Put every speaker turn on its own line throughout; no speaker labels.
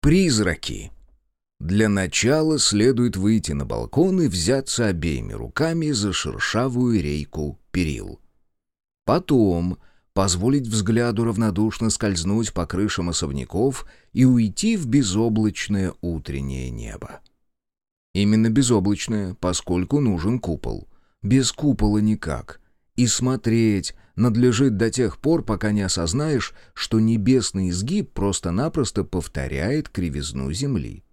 Призраки. Для начала следует выйти на балкон и взяться обеими руками за шершавую рейку перил. Потом позволить взгляду равнодушно скользнуть по крышам особняков и уйти в безоблачное утреннее небо. Именно безоблачное, поскольку нужен купол. Без купола никак. И смотреть надлежит до тех пор, пока не осознаешь, что небесный изгиб просто-напросто повторяет кривизну Земли.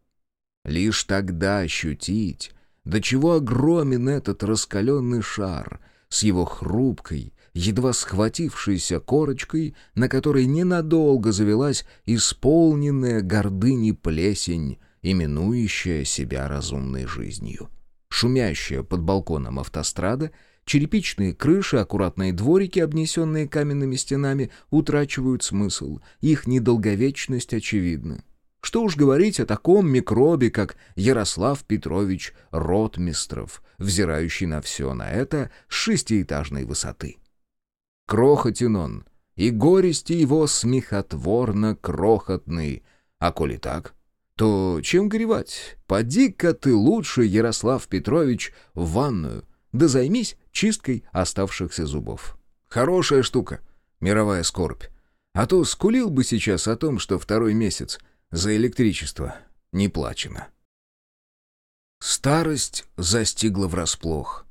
Лишь тогда ощутить, до чего огромен этот раскаленный шар с его хрупкой, едва схватившейся корочкой, на которой ненадолго завелась исполненная гордыни плесень, именующая себя разумной жизнью. Шумящая под балконом автострада — Черепичные крыши, аккуратные дворики, обнесенные каменными стенами, утрачивают смысл. Их недолговечность очевидна. Что уж говорить о таком микробе, как Ярослав Петрович Ротмистров, взирающий на все на это с шестиэтажной высоты. Крохотен он, и горести его смехотворно крохотны. А коли так, то чем горевать? Поди-ка ты лучше, Ярослав Петрович, в ванную, да займись чисткой оставшихся зубов. Хорошая штука, мировая скорбь. А то скулил бы сейчас о том, что второй месяц за электричество не плачено. Старость застигла врасплох.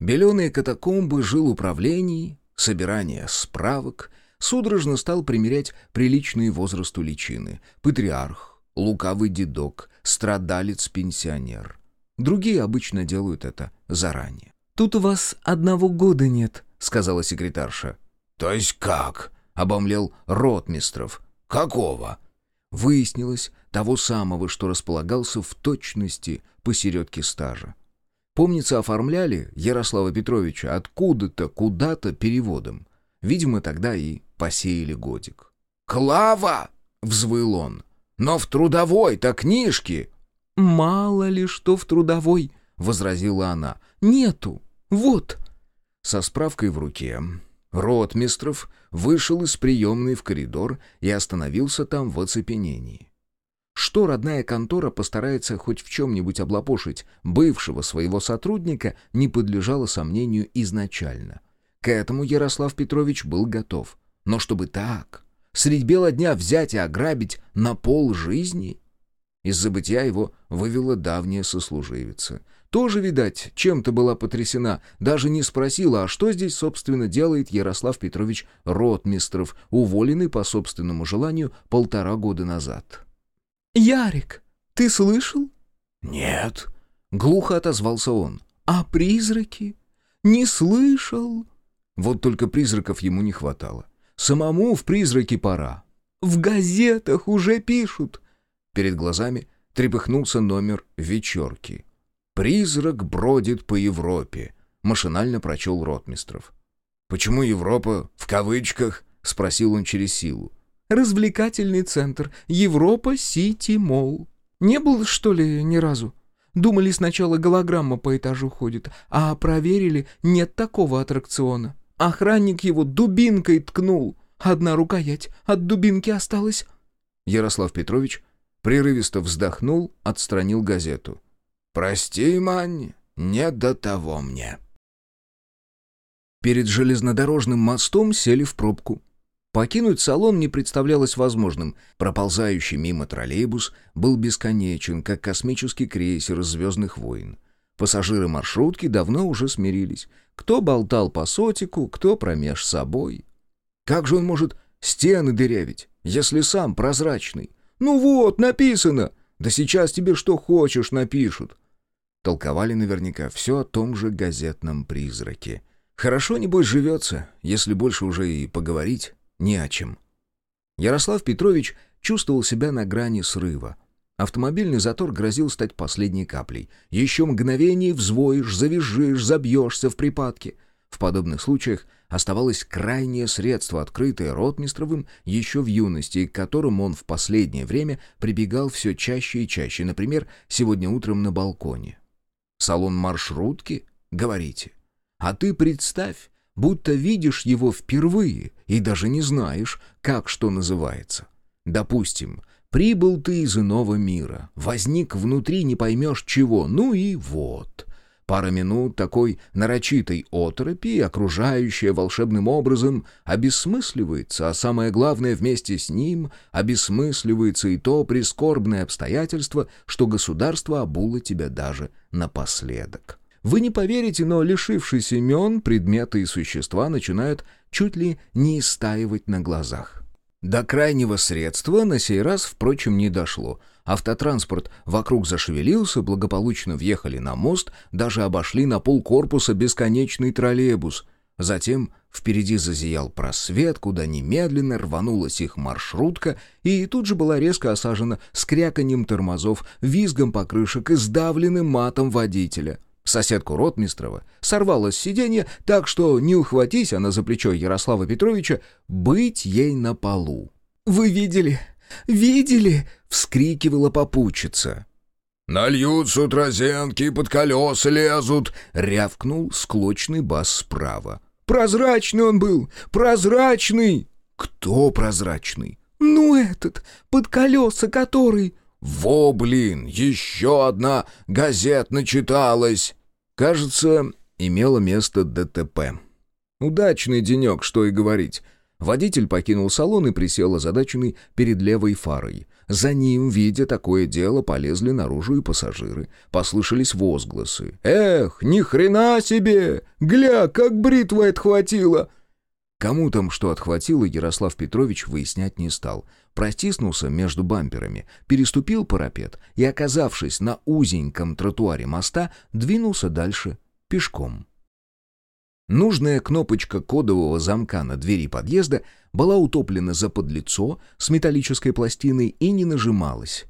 Беленые катакомбы жил управлений, собирание справок, судорожно стал примерять приличные возрасту личины. Патриарх, лукавый дедок, страдалец-пенсионер. Другие обычно делают это заранее.
«Тут у вас одного года нет», — сказала секретарша.
«То есть как?» — обомлел Ротмистров. «Какого?» Выяснилось, того самого, что располагался в точности посередке стажа. Помнится, оформляли Ярослава Петровича откуда-то, куда-то переводом. Видимо, тогда и посеяли годик. «Клава!» — взвыл он. «Но в трудовой-то книжке!»
«Мало ли что в трудовой!» — возразила она. «Нету! «Вот!»
Со справкой в руке Ротмистров вышел из приемной в коридор и остановился там в оцепенении. Что родная контора постарается хоть в чем-нибудь облапошить бывшего своего сотрудника, не подлежало сомнению изначально. К этому Ярослав Петрович был готов. Но чтобы так, средь бела дня взять и ограбить на пол жизни... Из забытия его вывела давняя сослуживица — тоже, видать, чем-то была потрясена, даже не спросила, а что здесь, собственно, делает Ярослав Петрович Ротмистров, уволенный по собственному желанию полтора года назад.
«Ярик, ты слышал?»
«Нет», — глухо отозвался он.
«А призраки? Не слышал?»
Вот только призраков ему не хватало. Самому в призраки пора.
«В газетах уже пишут».
Перед глазами трепыхнулся номер вечерки. «Призрак бродит по Европе», — машинально прочел Ротмистров. «Почему Европа в кавычках?» — спросил он через силу.
«Развлекательный центр. Европа Сити Молл. Не был, что ли, ни разу? Думали, сначала голограмма по этажу ходит, а проверили, нет такого аттракциона. Охранник его дубинкой ткнул. Одна рукоять от дубинки осталась».
Ярослав Петрович прерывисто вздохнул, отстранил газету. «Прости, Мань, не до того мне». Перед железнодорожным мостом сели в пробку. Покинуть салон не представлялось возможным. Проползающий мимо троллейбус был бесконечен, как космический крейсер «Звездных войн». Пассажиры маршрутки давно уже смирились. Кто болтал по сотику, кто промеж собой. Как же он может стены дырявить, если сам прозрачный? «Ну вот, написано!» Да сейчас тебе что хочешь напишут». Толковали наверняка все о том же газетном призраке. Хорошо, небось, живется, если больше уже и поговорить не о чем. Ярослав Петрович чувствовал себя на грани срыва. Автомобильный затор грозил стать последней каплей. Еще мгновение взвоишь, завизжишь, забьешься в припадке — в подобных случаях оставалось крайнее средство, открытое Ротмистровым еще в юности, к которому он в последнее время прибегал все чаще и чаще, например, сегодня утром на балконе. «Салон маршрутки?» — говорите. «А ты представь, будто видишь его впервые и даже не знаешь, как что называется. Допустим, Прибыл ты из иного мира, возник внутри не поймешь чего, ну и вот. Пара минут такой нарочитой оторопи, окружающая волшебным образом, обесмысливается, а самое главное, вместе с ним обесмысливается и то прискорбное обстоятельство, что государство обуло тебя даже напоследок. Вы не поверите, но лишившись имен, предметы и существа начинают чуть ли не истаивать на глазах. До крайнего средства на сей раз, впрочем, не дошло. Автотранспорт вокруг зашевелился, благополучно въехали на мост, даже обошли на пол корпуса бесконечный троллейбус. Затем впереди зазиял просвет, куда немедленно рванулась их маршрутка, и тут же была резко осажена с кряканьем тормозов, визгом покрышек и сдавленным матом водителя — Соседку Ротмистрова сорвала с сиденья так, что, не ухватись она за плечо Ярослава Петровича, быть ей на полу.
«Вы видели? Видели?»
— вскрикивала попутчица.
«Нальют с утра зенки, под колеса лезут!»
— рявкнул склочный бас справа.
«Прозрачный он был! Прозрачный!»
«Кто прозрачный?»
«Ну этот, под колеса который!»
«Во, блин, еще одна газет начиталась!»
Кажется, имело место ДТП. Удачный денек, что и говорить. Водитель покинул салон и присел озадаченный перед левой фарой. За ним, видя такое дело, полезли наружу и пассажиры. Послышались возгласы.
«Эх, ни хрена себе! Гля, как бритва отхватила!»
Кому там что отхватило, Ярослав Петрович выяснять не стал. Протиснулся между бамперами, переступил парапет и, оказавшись на узеньком тротуаре моста, двинулся дальше пешком. Нужная кнопочка кодового замка на двери подъезда была утоплена за подлицо с металлической пластиной и не нажималась.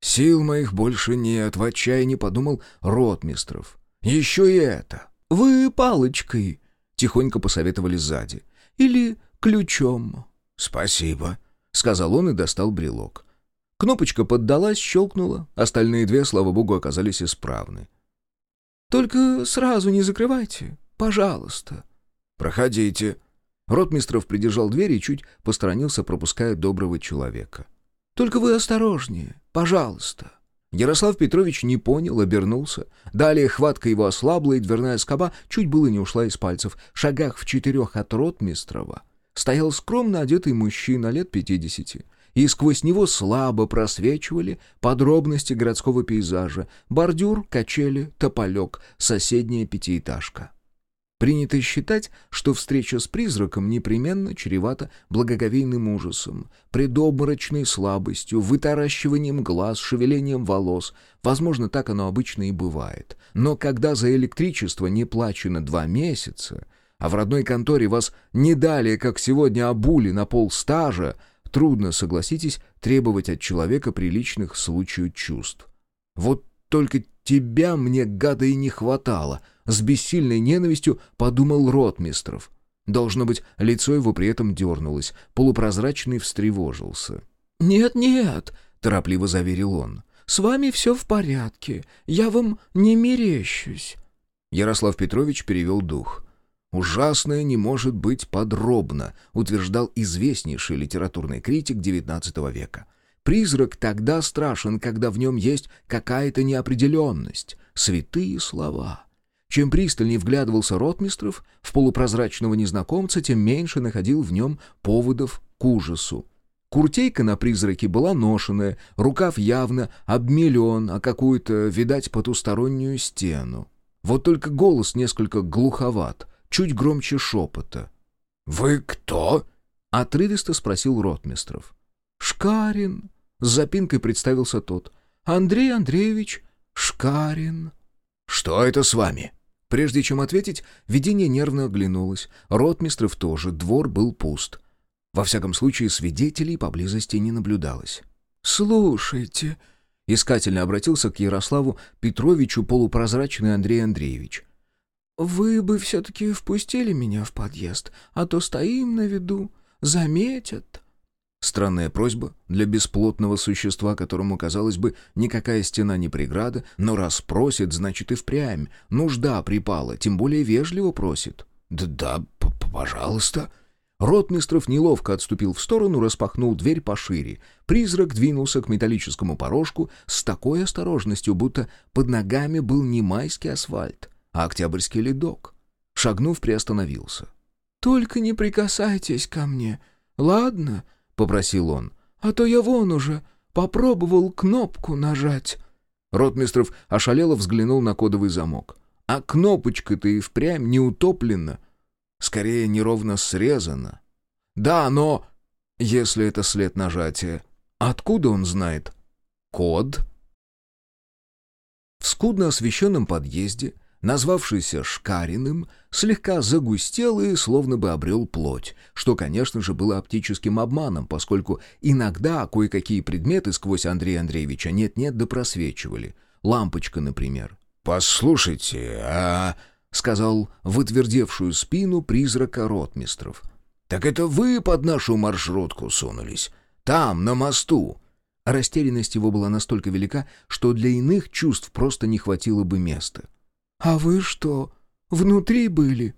«Сил моих больше нет», — в отчаянии подумал Ротмистров. «Еще и это!»
«Вы палочкой!»
— тихонько посоветовали сзади.
«Или ключом?»
«Спасибо», — сказал он и достал брелок. Кнопочка поддалась, щелкнула, остальные две, слава богу, оказались исправны.
«Только сразу не закрывайте, пожалуйста».
«Проходите». Ротмистров придержал дверь и чуть посторонился, пропуская доброго человека.
«Только вы осторожнее, пожалуйста».
Ярослав Петрович не понял, обернулся. Далее хватка его ослабла, и дверная скоба чуть было не ушла из пальцев. Шагах в четырех от Ротмистрова стоял скромно одетый мужчина лет пятидесяти, и сквозь него слабо просвечивали подробности городского пейзажа, бордюр, качели, тополек, соседняя пятиэтажка. Принято считать, что встреча с призраком непременно чревата благоговейным ужасом, предобморочной слабостью, вытаращиванием глаз, шевелением волос. Возможно, так оно обычно и бывает. Но когда за электричество не плачено два месяца, а в родной конторе вас не далее, как сегодня, обули на полстажа, трудно, согласитесь, требовать от человека приличных случаев чувств. Вот только тебя мне, гада, и не хватало, с бессильной ненавистью подумал Ротмистров. Должно быть, лицо его при этом дернулось, полупрозрачный встревожился.
«Нет-нет», — торопливо заверил он, — «с вами все в порядке, я вам не мерещусь».
Ярослав Петрович перевел дух. «Ужасное не может быть подробно», утверждал известнейший литературный критик XIX века. «Призрак тогда страшен, когда в нем есть какая-то неопределенность. Святые слова». Чем пристальнее вглядывался Ротмистров в полупрозрачного незнакомца, тем меньше находил в нем поводов к ужасу. Куртейка на призраке была ношеная, рукав явно обмелен, а какую-то, видать, потустороннюю стену. Вот только голос несколько глуховат — чуть громче шепота.
«Вы кто?»
— отрывисто спросил Ротмистров.
«Шкарин», — с запинкой представился тот. «Андрей Андреевич Шкарин».
«Что это с вами?»
Прежде чем ответить, видение нервно оглянулось. Ротмистров тоже, двор был пуст. Во всяком случае, свидетелей поблизости не наблюдалось.
«Слушайте», — искательно обратился к Ярославу Петровичу полупрозрачный Андрей Андреевич. «Вы бы все-таки впустили меня в подъезд, а то стоим на виду, заметят».
Странная просьба для бесплотного существа, которому, казалось бы, никакая стена не преграда, но раз просит, значит и впрямь. Нужда припала, тем более вежливо просит.
«Да-да, пожалуйста».
Ротмистров неловко отступил в сторону, распахнул дверь пошире. Призрак двинулся к металлическому порожку с такой осторожностью, будто под ногами был не майский асфальт, а октябрьский ледок. Шагнув, приостановился.
«Только не прикасайтесь ко мне, ладно?» — попросил он. «А то я вон уже попробовал кнопку нажать».
Ротмистров ошалело взглянул на кодовый замок. «А кнопочка-то и впрямь не утоплена. Скорее, неровно срезана. Да, но... Если это след нажатия, откуда он знает? Код?» В скудно освещенном подъезде назвавшийся Шкариным, слегка загустел и словно бы обрел плоть, что, конечно же, было оптическим обманом, поскольку иногда кое-какие предметы сквозь Андрея Андреевича нет-нет да просвечивали. Лампочка, например.
«Послушайте, а...»
— сказал вытвердевшую спину призрака ротмистров.
«Так это вы под нашу маршрутку сунулись? Там, на мосту?»
Растерянность его была настолько велика, что для иных чувств просто не хватило бы места.
«А вы что, внутри были?»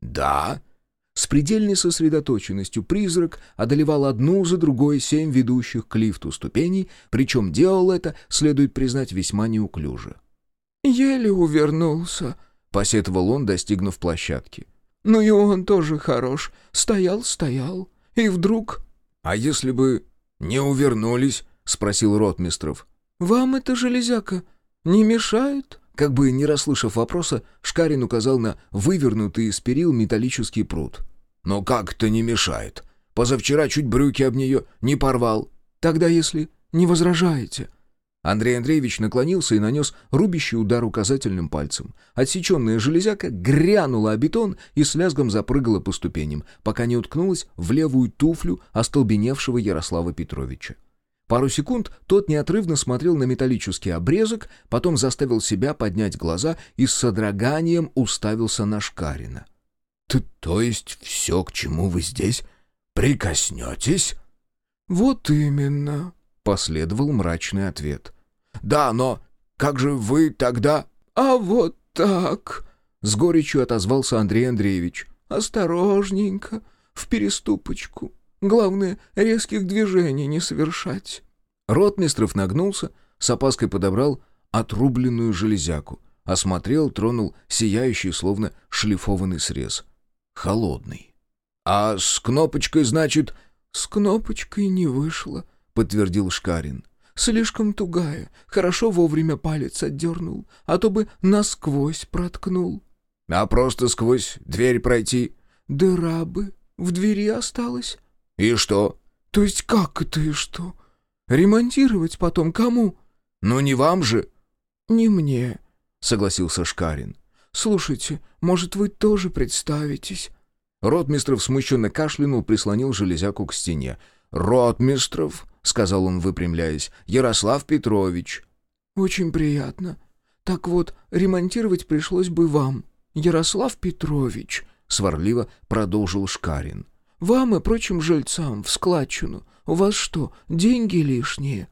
«Да».
С предельной сосредоточенностью призрак одолевал одну за другой семь ведущих к лифту ступеней, причем делал это, следует признать, весьма неуклюже.
«Еле увернулся», — посетовал он, достигнув площадки. «Ну и он тоже хорош. Стоял, стоял. И вдруг...»
«А если бы не увернулись?» — спросил Ротмистров.
«Вам эта железяка не мешает?»
Как бы не расслышав вопроса, Шкарин указал на вывернутый из перил металлический пруд.
«Но как это не мешает? Позавчера чуть брюки об нее не порвал».
«Тогда, если не возражаете...»
Андрей Андреевич наклонился и нанес рубящий удар указательным пальцем. Отсеченная железяка грянула о бетон и с лязгом запрыгала по ступеням, пока не уткнулась в левую туфлю остолбеневшего Ярослава Петровича. Пару секунд тот неотрывно смотрел на металлический обрезок, потом заставил себя поднять глаза и с содроганием уставился на Шкарина.
«Ты, то есть все, к чему вы здесь, прикоснетесь?»
«Вот именно», —
последовал мрачный ответ.
«Да, но как же вы тогда...»
«А вот так», —
с горечью отозвался Андрей Андреевич.
«Осторожненько, в переступочку. Главное, резких движений не совершать».
Ротмистров нагнулся, с опаской подобрал отрубленную железяку, осмотрел, тронул сияющий, словно шлифованный срез. Холодный.
«А с кнопочкой, значит...»
«С кнопочкой не вышло», — подтвердил Шкарин. «Слишком тугая. Хорошо вовремя палец отдернул, а то бы насквозь проткнул».
«А просто сквозь дверь пройти?»
«Дыра бы. В двери осталась».
«И что?»
«То есть как это и что? Ремонтировать потом кому?»
«Ну не вам же».
«Не мне», —
согласился Шкарин.
«Слушайте, может, вы тоже представитесь?»
Ротмистров смущенно кашлянул, прислонил железяку к стене.
«Ротмистров», — сказал он, выпрямляясь, — «Ярослав Петрович».
«Очень приятно. Так вот, ремонтировать пришлось бы вам, Ярослав Петрович», — сварливо продолжил Шкарин. Вам и прочим жильцам в складчину. У вас что, деньги лишние?»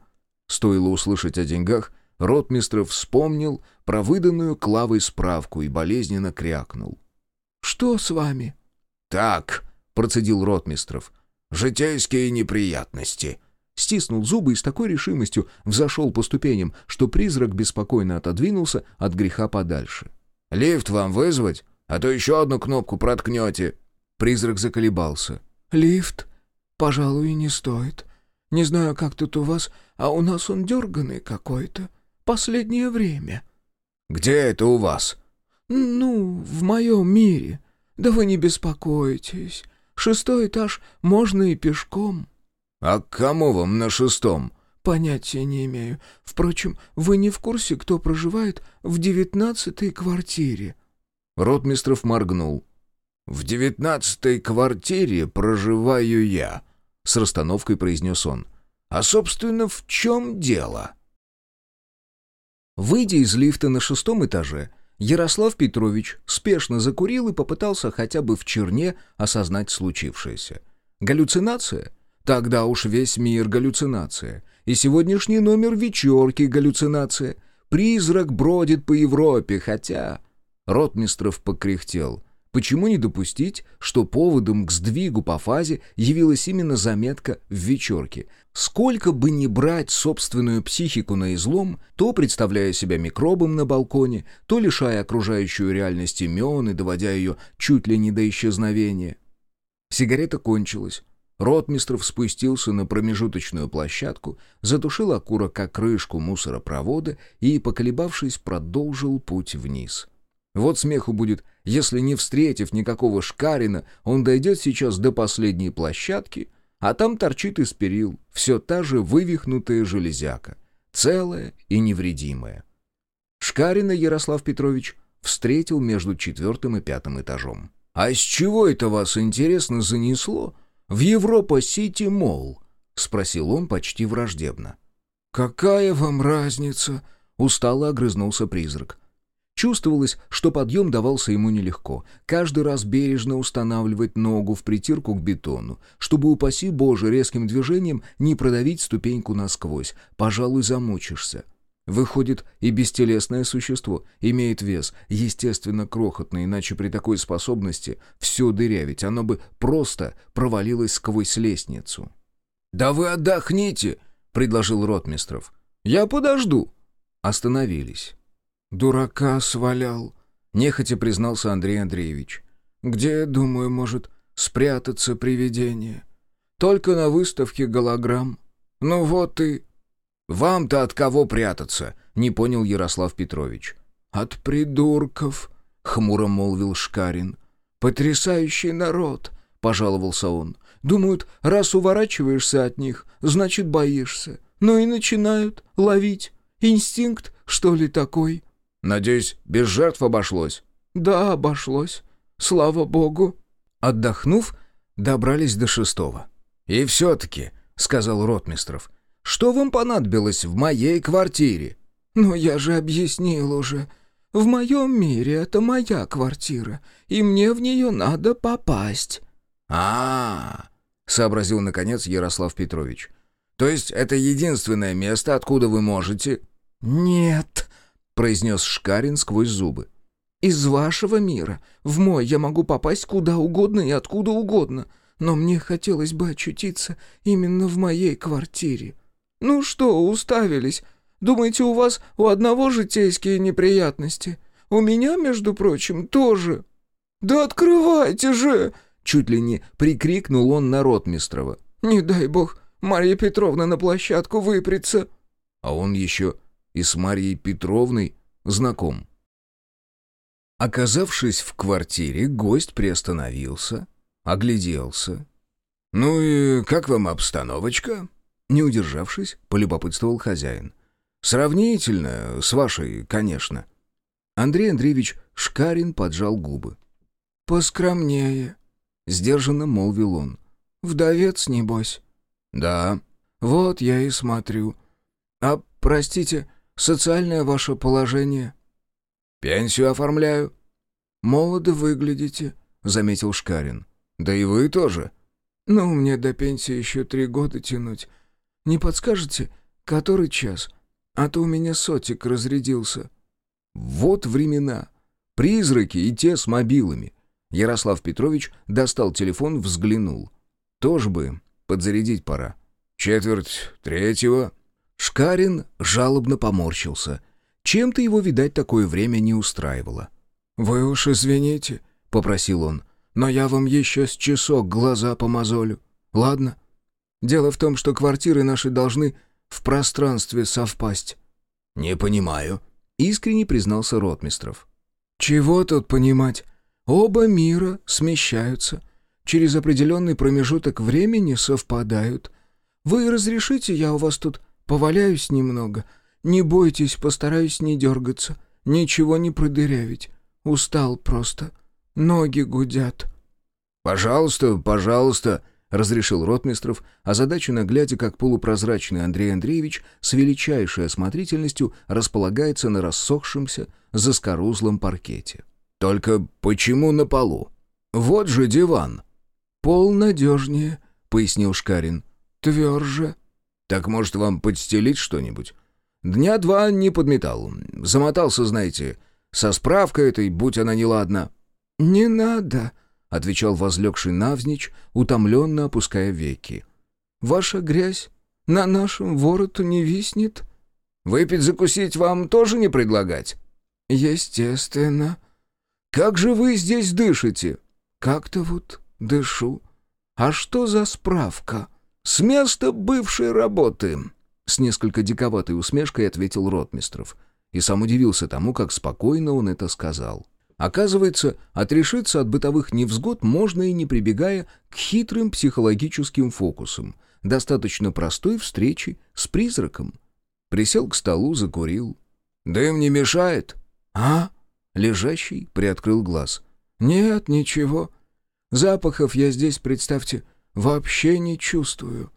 Стоило услышать о деньгах, Ротмистров вспомнил про выданную Клавой справку и болезненно крякнул.
«Что с вами?»
«Так», — процедил Ротмистров, — «житейские неприятности».
Стиснул зубы и с такой решимостью взошел по ступеням, что призрак беспокойно отодвинулся от греха подальше.
«Лифт вам вызвать? А то еще одну кнопку проткнете».
Призрак заколебался.
«Лифт? Пожалуй, не стоит. Не знаю, как тут у вас, а у нас он дерганый какой-то. Последнее время».
«Где это у вас?»
«Ну, в моем мире. Да вы не беспокойтесь. Шестой этаж можно и пешком».
«А к кому вам на шестом?»
«Понятия не имею. Впрочем, вы не в курсе, кто проживает в девятнадцатой квартире?»
Ротмистров моргнул.
«В девятнадцатой квартире проживаю я», — с расстановкой произнес он. «А, собственно, в чем дело?»
Выйдя из лифта на шестом этаже, Ярослав Петрович спешно закурил и попытался хотя бы в черне осознать случившееся. Галлюцинация? Тогда уж весь мир галлюцинация. И сегодняшний номер вечерки галлюцинация. Призрак бродит по Европе, хотя... Ротмистров покряхтел. Почему не допустить, что поводом к сдвигу по фазе явилась именно заметка в вечерке? Сколько бы ни брать собственную психику на излом, то представляя себя микробом на балконе, то лишая окружающую реальность имен и доводя ее чуть ли не до исчезновения. Сигарета кончилась. Ротмистров спустился на промежуточную площадку, затушил окурок как крышку мусоропровода и, поколебавшись, продолжил путь вниз. Вот смеху будет, если не встретив никакого шкарина, он дойдет сейчас до последней площадки, а там торчит из перил все та же вывихнутая железяка, целая и невредимая. Шкарина Ярослав Петрович встретил между четвертым и пятым этажом. «А с чего это вас, интересно, занесло в Европа-Сити-Молл?» — спросил он почти враждебно.
«Какая вам разница?» — устало огрызнулся призрак.
Чувствовалось, что подъем давался ему нелегко. Каждый раз бережно устанавливать ногу в притирку к бетону, чтобы, упаси Боже, резким движением не продавить ступеньку насквозь. Пожалуй, замучишься. Выходит, и бестелесное существо имеет вес, естественно, крохотный, иначе при такой способности все дырявить, оно бы просто провалилось сквозь лестницу.
«Да вы отдохните!» — предложил Ротмистров. «Я подожду!»
Остановились.
«Дурака свалял», — нехотя признался Андрей Андреевич. «Где, думаю, может спрятаться привидение? Только на выставке голограмм. Ну вот и...»
«Вам-то от кого прятаться?» — не понял Ярослав Петрович.
«От придурков», — хмуро молвил Шкарин. «Потрясающий народ», — пожаловался он. «Думают, раз уворачиваешься от них, значит, боишься. Ну и начинают ловить. Инстинкт, что ли, такой?»
Надеюсь, без жертв обошлось?»
«Да, обошлось. Слава богу».
Отдохнув, добрались до шестого.
«И все-таки», — сказал Ротмистров, — «что вам понадобилось в моей квартире?»
«Ну, я же объяснил уже. В моем мире это моя квартира, и мне в нее надо попасть».
«А-а-а», — сообразил, наконец, Ярослав Петрович. «То есть это единственное место, откуда вы можете...»
«Нет», —
произнес Шкарин сквозь зубы.
«Из вашего мира. В мой я могу попасть куда угодно и откуда угодно. Но мне хотелось бы очутиться именно в моей квартире. Ну что, уставились? Думаете, у вас у одного житейские неприятности? У меня, между прочим, тоже. Да открывайте же!»
Чуть ли не прикрикнул он на Ротмистрова.
«Не дай бог, Марья Петровна на площадку выпрется».
А он еще и с Марьей Петровной знаком. Оказавшись в квартире, гость приостановился, огляделся.
«Ну и как вам обстановочка?»
Не удержавшись, полюбопытствовал хозяин.
«Сравнительно с вашей, конечно».
Андрей Андреевич Шкарин поджал губы.
«Поскромнее», — сдержанно молвил он. «Вдовец, небось?»
«Да».
«Вот я и смотрю. А, простите, Социальное ваше положение?»
«Пенсию оформляю».
«Молодо выглядите», — заметил Шкарин.
«Да и вы тоже».
«Ну, мне до пенсии еще три года тянуть. Не подскажете, который час? А то у меня сотик разрядился».
«Вот времена. Призраки и те с мобилами». Ярослав Петрович достал телефон, взглянул. «Тоже бы подзарядить пора».
«Четверть третьего»,
Шкарин жалобно поморщился. Чем-то его, видать, такое время не устраивало.
«Вы уж извините», — попросил он, — «но я вам еще с часок глаза помозолю. Ладно? Дело в том, что квартиры наши должны в пространстве совпасть».
«Не понимаю», —
искренне признался Ротмистров.
«Чего тут понимать? Оба мира смещаются, через определенный промежуток времени совпадают. Вы разрешите, я у вас тут Поваляюсь немного. Не бойтесь, постараюсь не дергаться. Ничего не продырявить. Устал просто. Ноги гудят».
«Пожалуйста, пожалуйста», — разрешил Ротмистров, озадаченно глядя, как полупрозрачный Андрей Андреевич с величайшей осмотрительностью располагается на рассохшемся, заскорузлом паркете. «Только почему на полу? Вот же диван».
«Пол надежнее», — пояснил Шкарин. «Тверже».
Так, может, вам подстелить что-нибудь? Дня два не подметал. Замотался, знаете, со справкой этой, будь она неладна».
«Не надо», —
отвечал возлегший навзничь, утомленно опуская веки.
«Ваша грязь на нашем вороту не виснет?»
«Выпить закусить вам тоже не предлагать?»
«Естественно».
«Как же вы здесь дышите?»
«Как-то вот дышу. А что за справка?»
«С места бывшей работы», — с несколько диковатой усмешкой ответил Ротмистров. И сам удивился тому, как спокойно он это сказал. Оказывается, отрешиться от бытовых невзгод можно и не прибегая к хитрым психологическим фокусам. Достаточно простой встречи с призраком. Присел к столу, закурил. «Дым не мешает?»
«А?»
Лежащий приоткрыл глаз.
«Нет, ничего. Запахов я здесь, представьте, вообще не чувствую».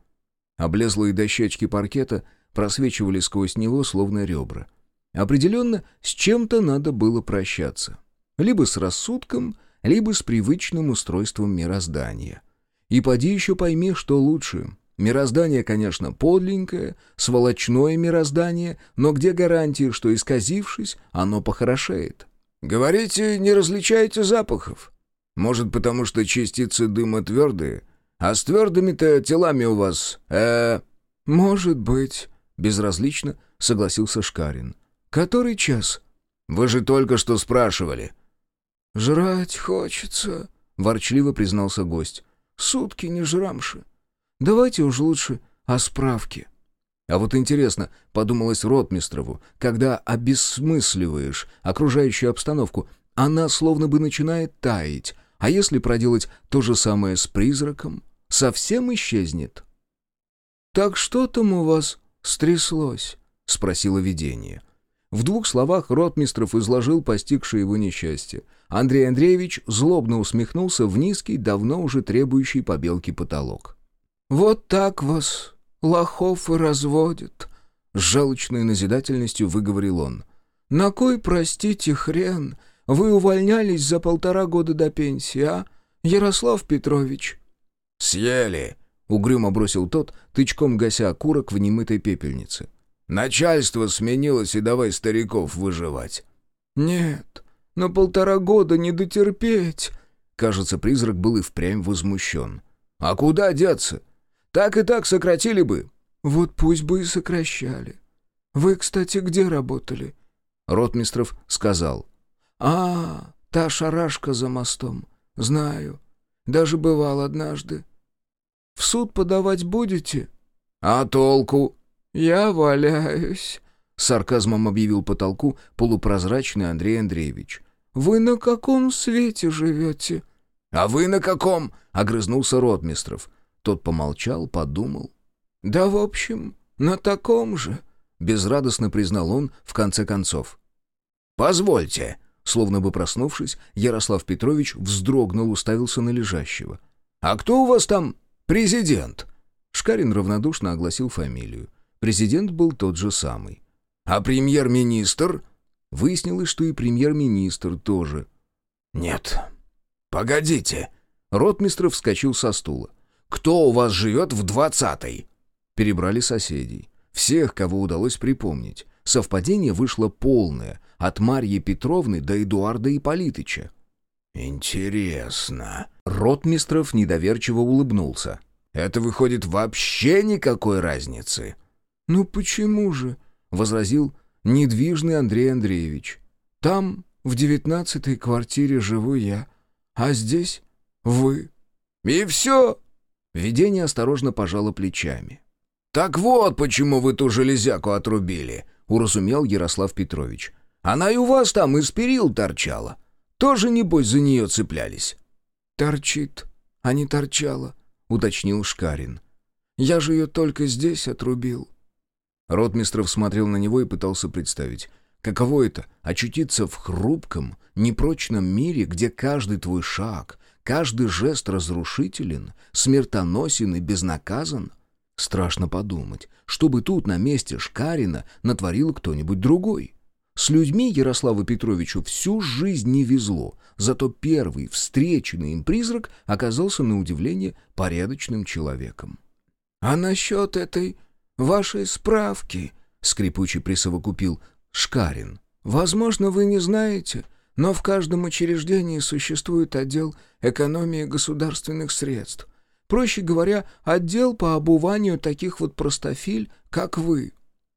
Облезлые дощечки паркета просвечивали сквозь него, словно ребра. Определенно, с чем-то надо было прощаться. Либо с рассудком, либо с привычным устройством мироздания. И поди еще пойми, что лучше. Мироздание, конечно, подленькое, сволочное мироздание, но где гарантии, что, исказившись, оно похорошеет? «Говорите, не различаете запахов? Может, потому что частицы дыма твердые, а с твердыми-то телами у вас, э
«Может быть», —
безразлично согласился Шкарин.
«Который час?»
«Вы же только что спрашивали».
«Жрать хочется», — ворчливо признался гость. «Сутки не жрамши. Давайте уж лучше о справке».
А вот интересно, подумалось Ротмистрову, когда обесмысливаешь окружающую обстановку, она словно бы начинает таять, а если проделать то же самое с призраком, совсем исчезнет.
«Так что там у вас стряслось?» — спросило видение.
В двух словах Ротмистров изложил постигшее его несчастье. Андрей Андреевич злобно усмехнулся в низкий, давно уже требующий побелки потолок.
«Вот так вас лохов и разводят», — с жалочной назидательностью выговорил он. «На кой, простите, хрен, вы увольнялись за полтора года до пенсии, а, Ярослав Петрович?»
«Съели», — угрюмо бросил тот, тычком гася окурок в немытой пепельнице. «Начальство сменилось, и давай стариков выживать».
«Нет, на полтора года не дотерпеть».
Кажется, призрак был и впрямь возмущен. «А куда деться? Так и так сократили бы».
«Вот пусть бы и сокращали. Вы, кстати, где работали?»
Ротмистров сказал.
«А, та шарашка за мостом. Знаю. Даже бывал однажды. В суд подавать будете?»
«А толку?»
«Я валяюсь», —
сарказмом объявил потолку полупрозрачный Андрей Андреевич.
«Вы на каком свете живете?»
«А вы на каком?» — огрызнулся Ротмистров. Тот помолчал, подумал.
«Да, в общем, на таком же», —
безрадостно признал он в конце концов. «Позвольте», — словно бы проснувшись, Ярослав Петрович вздрогнул, уставился на лежащего. «А кто у вас там президент?» Шкарин равнодушно огласил фамилию. Президент был тот же самый. «А премьер-министр?» Выяснилось, что и премьер-министр тоже. «Нет. Погодите». Ротмистров вскочил со стула. Кто у вас живет в двадцатой?» Перебрали соседей. Всех, кого удалось припомнить. Совпадение вышло полное. От Марьи Петровны до Эдуарда Ипполитыча. «Интересно». Ротмистров недоверчиво улыбнулся. «Это выходит вообще никакой разницы?»
«Ну почему же?» — возразил недвижный Андрей Андреевич. «Там, в девятнадцатой квартире, живу я, а здесь вы».
«И все?» Видение осторожно пожало плечами. «Так вот, почему вы ту железяку отрубили», — уразумел Ярослав Петрович. «Она и у вас там из перил торчала. Тоже, небось, за нее цеплялись».
«Торчит, а не торчала», — уточнил Шкарин. «Я же ее только здесь отрубил».
Ротмистров смотрел на него и пытался представить, каково это — очутиться в хрупком, непрочном мире, где каждый твой шаг, Каждый жест разрушителен, смертоносен и безнаказан. Страшно подумать, чтобы тут на месте Шкарина натворил кто-нибудь другой. С людьми Ярославу Петровичу всю жизнь не везло, зато первый встреченный им призрак оказался на удивление порядочным человеком.
«А насчет этой вашей справки?» — скрипуче присовокупил Шкарин. «Возможно, вы не знаете,
Но в каждом учреждении существует отдел экономии государственных средств. Проще говоря, отдел по обуванию таких вот простофиль, как вы.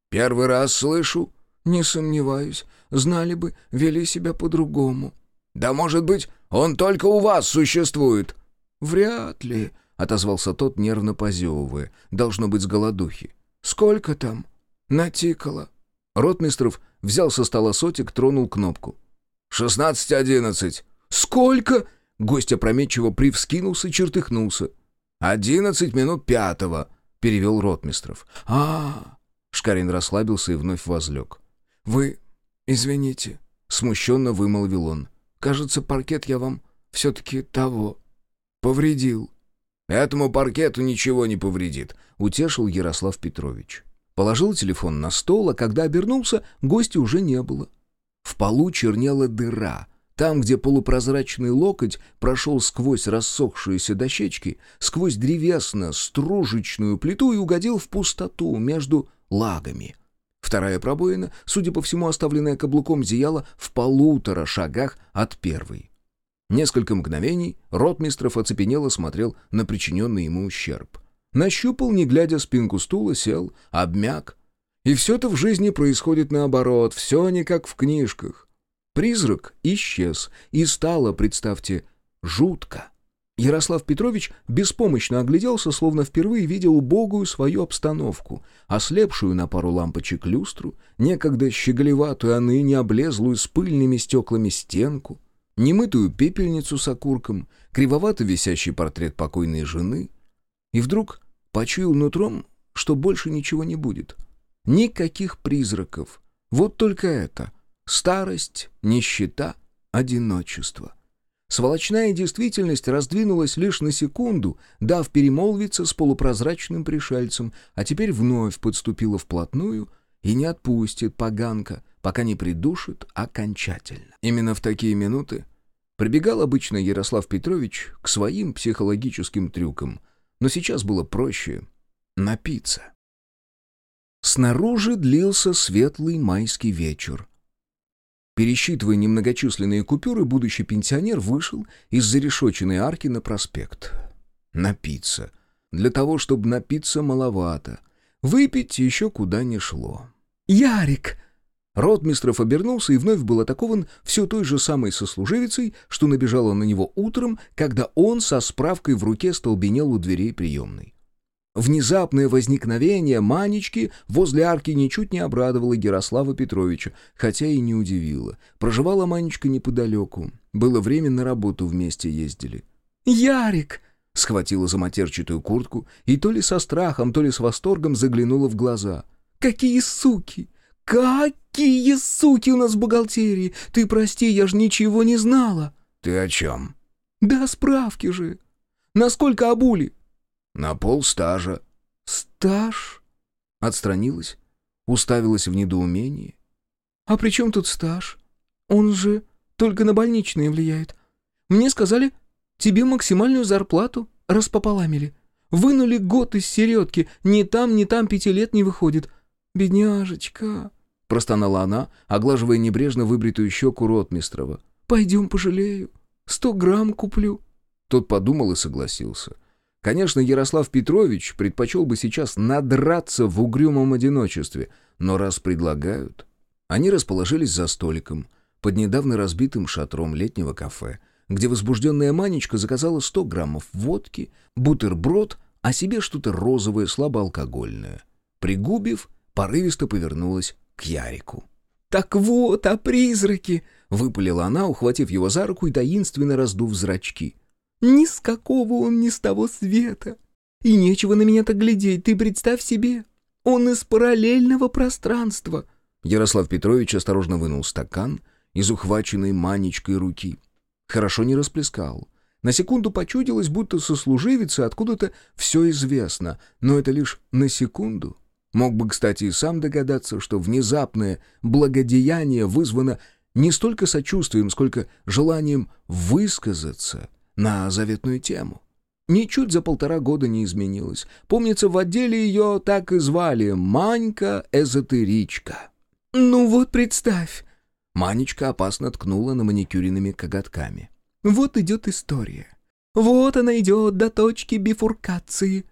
Первый раз слышу. Не сомневаюсь. Знали бы, вели себя по-другому. Да, может быть, он только у вас существует. Вряд ли, отозвался тот, нервно позевывая. Должно быть с голодухи. Сколько там? Натикало. Ротмистров взял со стола сотик, тронул кнопку. «Шестнадцать одиннадцать». «Сколько?» Гость опрометчиво привскинулся, чертыхнулся. «Одиннадцать минут пятого», — перевел Ротмистров. а, Шкарин расслабился и вновь возлег. «Вы извините», — смущенно вымолвил он. «Кажется, паркет я вам все-таки того повредил». «Этому паркету ничего не повредит», — утешил Ярослав Петрович. Положил телефон на стол, а когда обернулся, гостя уже не было. В полу чернела дыра. Там, где полупрозрачный локоть прошел сквозь рассохшиеся дощечки, сквозь древесно-стружечную плиту и угодил в пустоту между лагами. Вторая пробоина, судя по всему оставленная каблуком, зияла в полутора шагах от первой. Несколько мгновений Ротмистров оцепенело смотрел на причиненный ему ущерб. Нащупал, не глядя спинку стула, сел, обмяк, и все-то в жизни происходит наоборот, все не как в книжках. Призрак исчез, и стало, представьте, жутко. Ярослав Петрович беспомощно огляделся, словно впервые видел убогую свою обстановку, ослепшую на пару лампочек люстру, некогда щеголеватую, а ныне облезлую с пыльными стеклами стенку, немытую пепельницу с окурком, кривовато висящий портрет покойной жены. И вдруг почуял нутром, что больше ничего не будет — Никаких призраков. Вот только это. Старость, нищета, одиночество. Сволочная действительность раздвинулась лишь на секунду, дав перемолвиться с полупрозрачным пришельцем, а теперь вновь подступила вплотную и не отпустит поганка, пока не придушит окончательно. Именно в такие минуты прибегал обычно Ярослав Петрович к своим психологическим трюкам, но сейчас было проще напиться. Снаружи длился светлый майский вечер. Пересчитывая немногочисленные купюры, будущий пенсионер вышел из зарешоченной арки на проспект. Напиться. Для того, чтобы напиться, маловато. Выпить еще куда не шло. «Ярик!» Ротмистров обернулся и вновь был атакован все той же самой сослуживицей, что набежала на него утром, когда он со справкой в руке столбенел у дверей приемной. Внезапное возникновение Манечки возле арки ничуть не обрадовало Ярослава Петровича, хотя и не удивило. Проживала Манечка неподалеку. Было время, на работу вместе ездили. «Ярик!» — схватила за матерчатую куртку и то ли со страхом, то ли с восторгом заглянула в глаза. «Какие суки! Какие суки у нас в бухгалтерии! Ты прости, я ж ничего не знала!»
«Ты о чем?»
«Да справки же! Насколько обули?
«На полстажа».
«Стаж?»
Отстранилась, уставилась в недоумении.
«А при чем тут стаж? Он же только на больничные влияет. Мне сказали, тебе максимальную зарплату распополамили. Вынули год из середки, ни там, ни там пяти лет не выходит. Бедняжечка!» Простонала она, оглаживая небрежно выбритую щеку Ротмистрова. «Пойдем пожалею. Сто грамм куплю».
Тот подумал и согласился. Конечно, Ярослав Петрович предпочел бы сейчас надраться в угрюмом одиночестве, но раз предлагают... Они расположились за столиком, под недавно разбитым шатром летнего кафе, где возбужденная Манечка заказала 100 граммов водки, бутерброд, а себе что-то розовое, слабоалкогольное. Пригубив, порывисто повернулась к Ярику.
«Так вот, а призраки!»
— выпалила она, ухватив его за руку и таинственно раздув зрачки.
Ни с какого он не с того света. И нечего на меня так глядеть, ты представь себе. Он из параллельного пространства».
Ярослав Петрович осторожно вынул стакан из ухваченной манечкой руки. Хорошо не расплескал. На секунду почудилось, будто сослуживице откуда-то все известно, но это лишь на секунду. Мог бы, кстати, и сам догадаться, что внезапное благодеяние вызвано не столько сочувствием, сколько желанием высказаться — на заветную тему. Ничуть за полтора года не изменилась. Помнится, в отделе ее так и звали «Манька-эзотеричка».
«Ну вот представь!»
Манечка опасно ткнула на маникюренными коготками.
«Вот идет история. Вот она идет до точки бифуркации».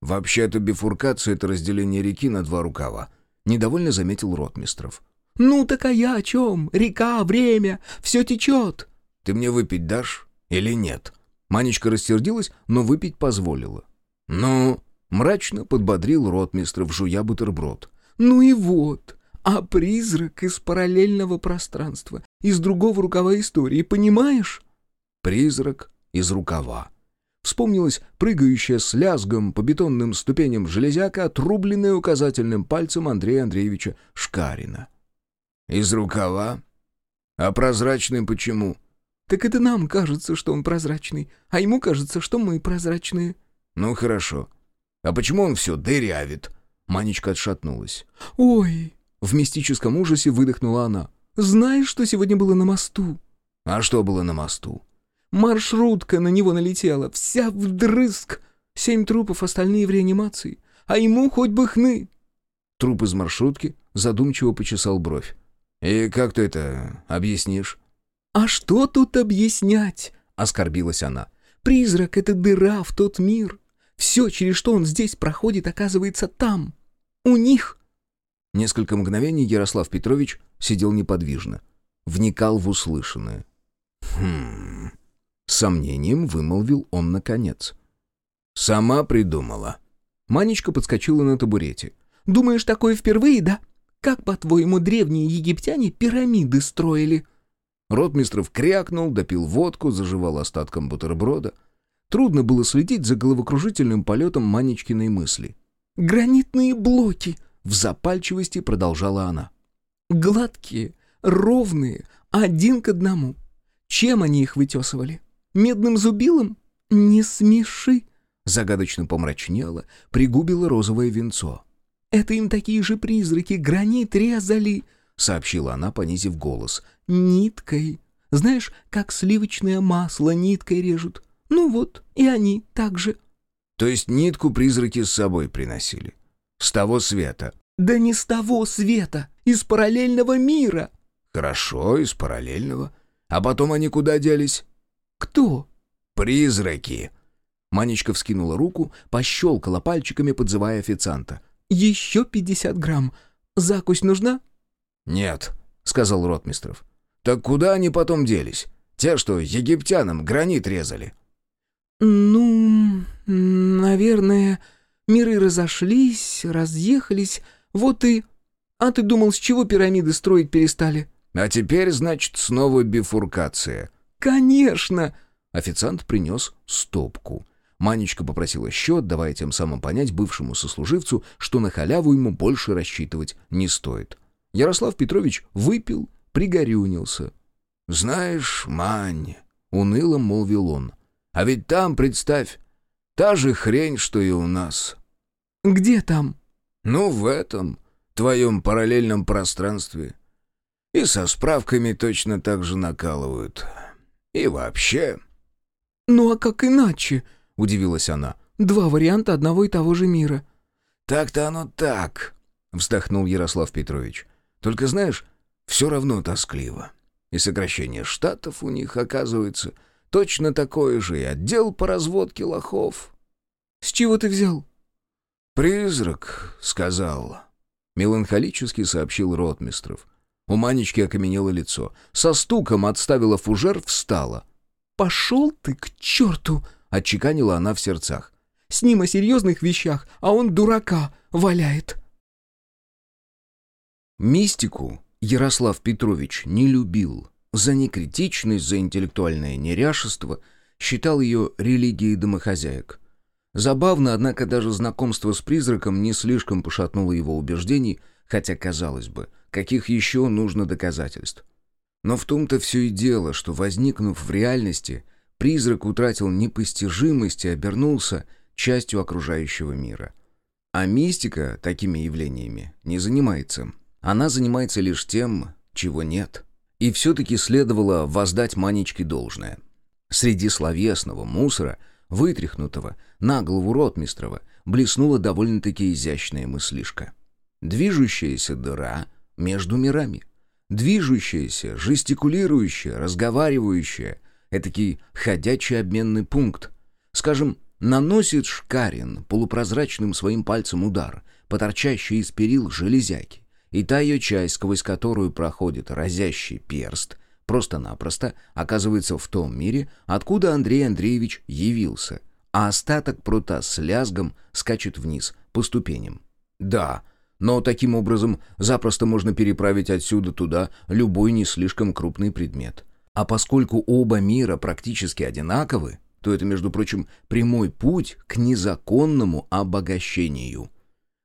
«Вообще-то бифуркация — это разделение реки на два рукава», — недовольно заметил Ротмистров.
«Ну так а я о чем? Река, время, все течет».
«Ты мне выпить дашь или нет?» Манечка рассердилась, но выпить позволила. «Ну?» — мрачно подбодрил Ротмистров, жуя бутерброд.
«Ну и вот, а призрак из параллельного пространства, из другого рукава истории, понимаешь?»
«Призрак из рукава». Вспомнилась прыгающая с лязгом по бетонным ступеням железяка, отрубленная указательным пальцем Андрея Андреевича Шкарина. «Из рукава? А прозрачный почему?»
«Так это нам кажется, что он прозрачный, а ему кажется, что мы прозрачные».
«Ну хорошо. А почему он все дырявит?» Манечка отшатнулась.
«Ой!»
В мистическом ужасе выдохнула она.
«Знаешь, что сегодня было на мосту?»
«А что было на мосту?»
«Маршрутка на него налетела, вся вдрызг. Семь трупов, остальные в реанимации. А ему хоть бы хны!»
Труп из маршрутки задумчиво почесал бровь. «И как ты это объяснишь?»
«А что тут объяснять?» — оскорбилась она. «Призрак — это дыра в тот мир. Все, через что он здесь проходит, оказывается там. У них».
Несколько мгновений Ярослав Петрович сидел неподвижно. Вникал в услышанное. «Хм...» Сомнением вымолвил он наконец. «Сама придумала».
Манечка подскочила на табурете. «Думаешь, такое впервые, да? Как, по-твоему, древние египтяне пирамиды строили?»
Ротмистров крякнул, допил водку, заживал остатком бутерброда. Трудно было следить за головокружительным полетом Манечкиной мысли.
«Гранитные блоки!»
— в запальчивости продолжала она.
«Гладкие, ровные, один к одному. Чем они их вытесывали? Медным зубилом? Не смеши!»
Загадочно помрачнела, пригубила розовое венцо.
«Это им такие же призраки гранит резали!» — сообщила она, понизив голос. «Ниткой. Знаешь, как сливочное масло ниткой режут? Ну вот, и они так же».
«То есть нитку призраки с собой приносили? С того света?»
«Да не с того света, из параллельного мира».
«Хорошо, из параллельного. А потом они куда делись?»
«Кто?»
«Призраки». Манечка вскинула руку, пощелкала пальчиками, подзывая официанта.
«Еще пятьдесят грамм. Закусь нужна?»
«Нет», — сказал Ротмистров. «Так куда они потом делись? Те, что египтянам гранит резали?»
«Ну, наверное, миры разошлись, разъехались, вот и... А ты думал, с чего пирамиды строить перестали?»
«А теперь, значит, снова бифуркация».
«Конечно!»
Официант принес стопку. Манечка попросила счет, давая тем самым понять бывшему сослуживцу, что на халяву ему больше рассчитывать не стоит. Ярослав Петрович выпил, пригорюнился. «Знаешь, Мань», — уныло молвил он, — «а ведь там, представь, та же хрень, что и у нас».
«Где там?»
«Ну, в этом, твоем параллельном пространстве. И со справками точно так же накалывают. И вообще...»
«Ну а как иначе?» — удивилась она. «Два варианта одного и того же мира».
«Так-то оно так», — вздохнул Ярослав Петрович. Только знаешь, все равно тоскливо. И сокращение штатов у них, оказывается, точно такое же, и отдел по разводке лохов.
С чего ты взял?
Призрак сказал. Меланхолически сообщил Ротмистров. У Манечки окаменело лицо. Со стуком отставила фужер, встала.
«Пошел ты к черту!» — отчеканила она в сердцах. «С ним о серьезных вещах, а он дурака валяет!»
Мистику Ярослав Петрович не любил. За некритичность, за интеллектуальное неряшество считал ее религией домохозяек. Забавно, однако, даже знакомство с призраком не слишком пошатнуло его убеждений, хотя, казалось бы, каких еще нужно доказательств. Но в том-то все и дело, что, возникнув в реальности, призрак утратил непостижимость и обернулся частью окружающего мира. А мистика такими явлениями не занимается. Она занимается лишь тем, чего нет. И все-таки следовало воздать Манечке должное. Среди словесного мусора, вытряхнутого на голову Ротмистрова, блеснула довольно-таки изящная мыслишка. Движущаяся дыра между мирами. движущаяся, жестикулирующая, разговаривающая, этакий ходячий обменный пункт. Скажем, наносит Шкарин полупрозрачным своим пальцем удар, поторчащий из перил железяки, и та ее часть, сквозь которую проходит разящий перст, просто-напросто оказывается в том мире, откуда Андрей Андреевич явился, а остаток прута с лязгом скачет вниз по ступеням. Да, но таким образом запросто можно переправить отсюда туда любой не слишком крупный предмет. А поскольку оба мира практически одинаковы, то это, между прочим, прямой путь к незаконному обогащению.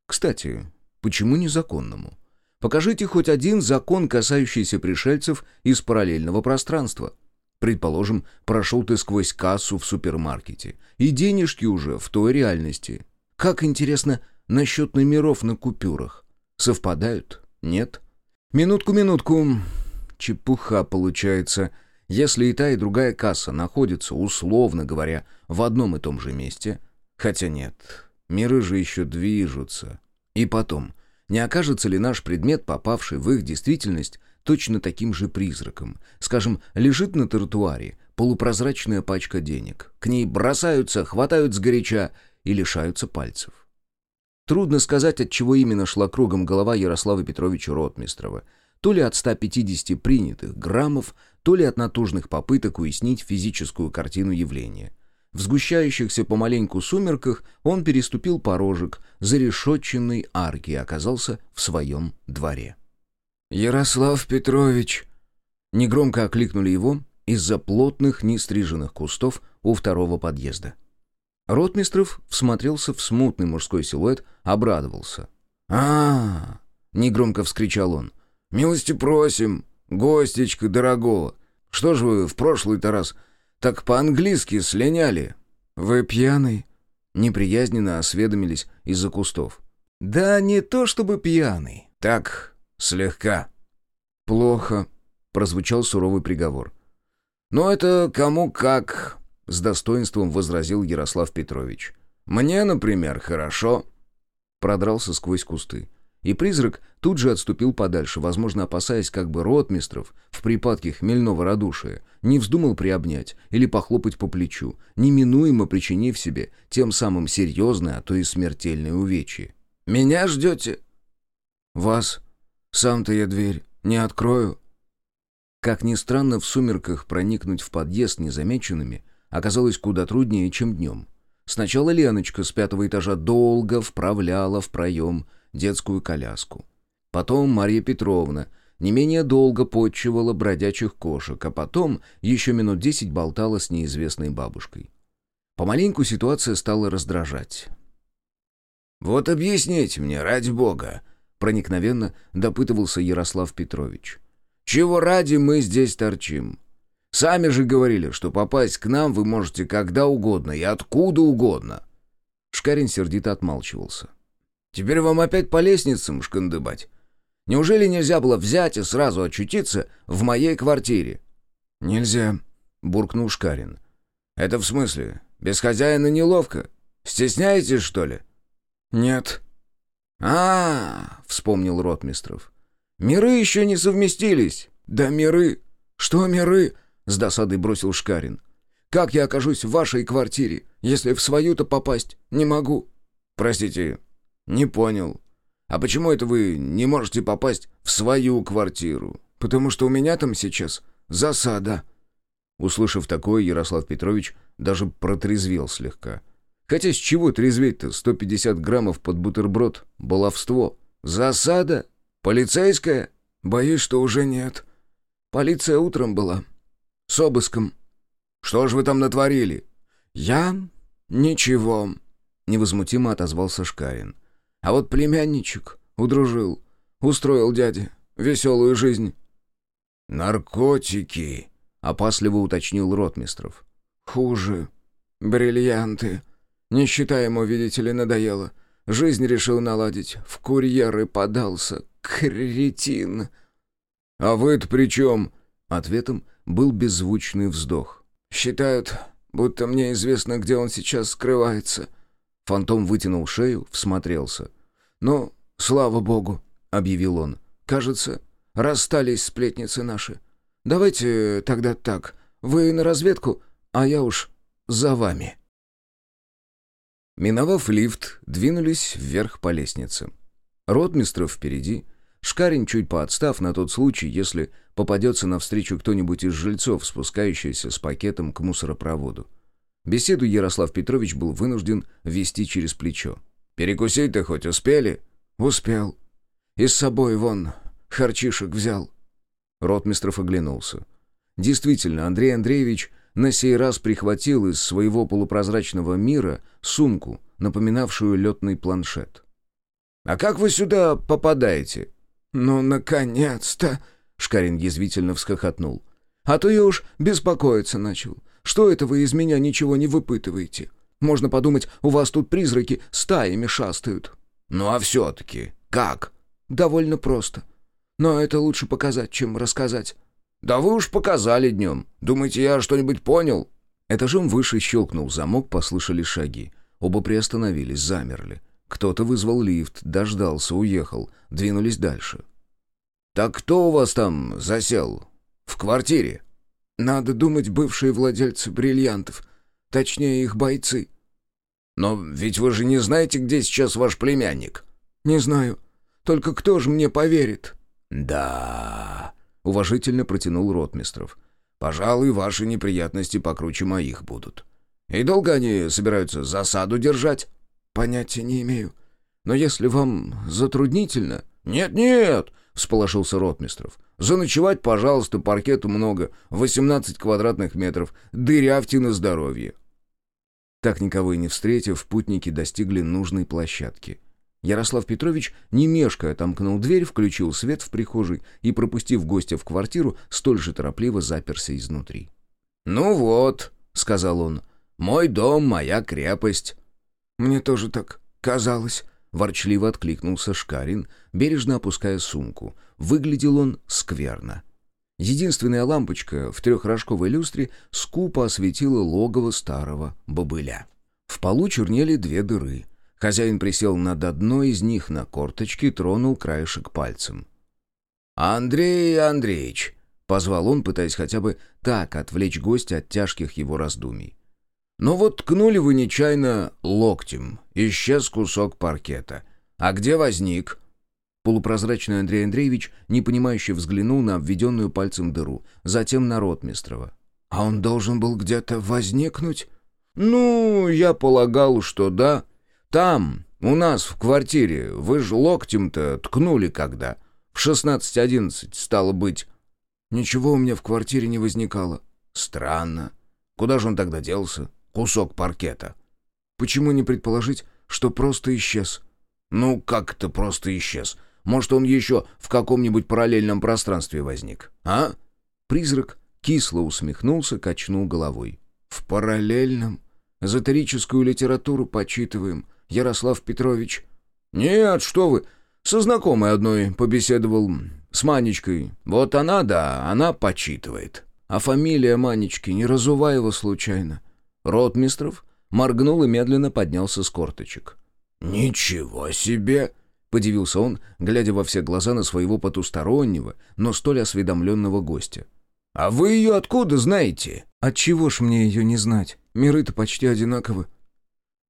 Кстати, почему незаконному? Покажите хоть один закон, касающийся пришельцев из параллельного пространства. Предположим, прошел ты сквозь кассу в супермаркете, и денежки уже в той реальности. Как интересно насчет номеров на купюрах. Совпадают? Нет? Минутку-минутку. Чепуха получается. Если и та, и другая касса находятся, условно говоря, в одном и том же месте. Хотя нет, миры же еще движутся. И потом, не окажется ли наш предмет, попавший в их действительность, точно таким же призраком? Скажем, лежит на тротуаре полупрозрачная пачка денег. К ней бросаются, хватают сгоряча и лишаются пальцев. Трудно сказать, от чего именно шла кругом голова Ярослава Петровича Ротмистрова. То ли от 150 принятых граммов, то ли от натужных попыток уяснить физическую картину явления. В сгущающихся помаленьку сумерках он переступил порожек зарешетченной арки оказался в своем дворе. «Ярослав Петрович!» Негромко окликнули его из-за плотных, нестриженных кустов у второго подъезда. Ротмистров всмотрелся в смутный мужской силуэт, обрадовался. а, негромко вскричал он. «Милости просим, гостечка дорогого. Что ж вы в прошлый-то раз так по-английски слиняли?» «Вы пьяный?» Неприязненно осведомились из-за кустов. «Да не то чтобы пьяный. Так, слегка». «Плохо», — прозвучал суровый приговор. «Но это кому как», — с достоинством возразил Ярослав Петрович. «Мне, например, хорошо». Продрался сквозь кусты. И призрак тут же отступил подальше, возможно, опасаясь, как бы ротмистров в припадке хмельного радушия не вздумал приобнять или похлопать по плечу, неминуемо причинив себе тем самым серьезное, а то и смертельное увечье. «Меня ждете?» «Вас. Сам-то я дверь не открою». Как ни странно, в сумерках проникнуть в подъезд незамеченными оказалось куда труднее, чем днем. Сначала Леночка с пятого этажа долго вправляла в проем детскую коляску. Потом Марья Петровна не менее долго подчивала бродячих кошек, а потом еще минут десять болтала с неизвестной бабушкой. Помаленьку ситуация стала раздражать. «Вот объясните мне, ради бога!» — проникновенно допытывался Ярослав Петрович. «Чего ради мы здесь торчим? Сами же говорили, что попасть к нам вы можете когда угодно и откуда угодно». Шкарин сердито отмалчивался. «Теперь вам опять по лестницам шкандыбать? Неужели нельзя было взять и сразу очутиться в моей квартире?» «Нельзя», — буркнул Шкарин. «Это в смысле? Без хозяина неловко? Стесняетесь, что ли?» «Нет». «А, — вспомнил Ротмистров. Миры еще не совместились». «Да миры! Что миры?» С досадой бросил Шкарин. «Как я окажусь в вашей квартире, если в свою-то попасть не могу?» «Простите, не понял. А почему это вы не можете попасть в свою квартиру?» «Потому что у меня там сейчас засада». Услышав такое, Ярослав Петрович даже протрезвел слегка. Хотя с чего трезветь-то? 150 граммов под бутерброд. Баловство. Засада? Полицейская? Боюсь, что уже нет. Полиция утром была. С обыском. Что ж вы там натворили? Я? Ничего. Невозмутимо отозвался Шкарин. А вот племянничек удружил. Устроил дяде веселую жизнь. «Наркотики», — опасливо уточнил Ротмистров. «Хуже. Бриллианты. Нищета ему, видите ли, надоело. Жизнь решил наладить. В курьеры подался. Кретин». «А вы-то при чем?» Ответом был беззвучный вздох. «Считают, будто мне известно, где он сейчас скрывается». Фантом вытянул шею, всмотрелся. «Ну, слава богу», — объявил он. «Кажется,
расстались сплетницы наши. Давайте тогда так. Вы на разведку, а я уж за вами».
Миновав лифт, двинулись вверх по лестнице. Ротмистров впереди, Шкарин чуть поотстав на тот случай, если попадется навстречу кто-нибудь из жильцов, спускающийся с пакетом к мусоропроводу. Беседу Ярослав Петрович был вынужден вести через плечо.
«Перекусить-то хоть успели?» «Успел. И с собой вон харчишек взял».
Ротмистров оглянулся. Действительно, Андрей Андреевич на сей раз прихватил из своего полупрозрачного мира сумку, напоминавшую летный планшет.
«А как вы сюда попадаете?»
«Ну, наконец-то!» — Шкарин язвительно всхохотнул. «А то я уж беспокоиться начал. Что это вы из меня ничего не выпытываете? Можно подумать, у вас тут призраки стаями шастают».
«Ну а все-таки как?»
«Довольно просто. Но это лучше показать, чем рассказать».
«Да вы уж показали днем. Думаете, я что-нибудь понял?»
Этажом выше щелкнул замок, послышали шаги. Оба приостановились, замерли. Кто-то вызвал лифт, дождался, уехал. Двинулись дальше.
«Так кто у вас там засел? В квартире?»
«Надо думать, бывшие владельцы бриллиантов. Точнее, их бойцы».
«Но ведь вы же не знаете, где сейчас ваш племянник?»
«Не знаю. Только кто же мне поверит?»
«Да...» — уважительно протянул Ротмистров. «Пожалуй, ваши неприятности покруче моих будут. И долго они собираются засаду держать?»
«Понятия не имею. Но если вам затруднительно...»
«Нет-нет!» — всполошился Ротмистров. «Заночевать, пожалуйста, паркету много, 18 квадратных метров, дырявьте на здоровье».
Так никого и не встретив, путники достигли нужной площадки. Ярослав Петрович, не мешкая, отомкнул дверь, включил свет в прихожей и, пропустив гостя в квартиру, столь же торопливо заперся изнутри.
«Ну вот», — сказал он, — «мой дом, моя крепость».
«Мне тоже так казалось», —
ворчливо откликнулся Шкарин, бережно опуская сумку. Выглядел он скверно. Единственная лампочка в трехрожковой люстре скупо осветила логово старого бобыля. В полу чернели две дыры. Хозяин присел над одной из них на корточки, тронул краешек пальцем.
«Андрей Андреевич!» — позвал он, пытаясь хотя бы так отвлечь гостя от тяжких его раздумий. «Ну вот ткнули вы нечаянно локтем, исчез кусок паркета. А где возник?»
Полупрозрачный Андрей Андреевич, непонимающе взглянул на обведенную пальцем дыру, затем на Ротмистрова.
«А он должен был где-то возникнуть?»
«Ну, я полагал, что да. Там, у нас в квартире, вы же локтем-то ткнули когда. В шестнадцать одиннадцать, стало быть».
«Ничего у меня в квартире не возникало».
«Странно. Куда же он тогда делся?» Кусок паркета.
Почему не предположить, что просто исчез?
Ну, как это просто исчез? Может, он еще в каком-нибудь параллельном пространстве возник, а?
Призрак кисло усмехнулся, качнул головой.
В параллельном? Эзотерическую литературу почитываем, Ярослав Петрович.
Нет, что вы, со знакомой одной побеседовал, с Манечкой. Вот она, да, она почитывает.
А фамилия Манечки не Разуваева случайно?
Ротмистров моргнул и медленно поднялся с корточек.
«Ничего себе!»
— подивился он, глядя во все глаза на своего потустороннего, но столь осведомленного гостя.
«А вы ее откуда знаете?»
«Отчего ж мне ее не знать? Миры-то почти одинаковы».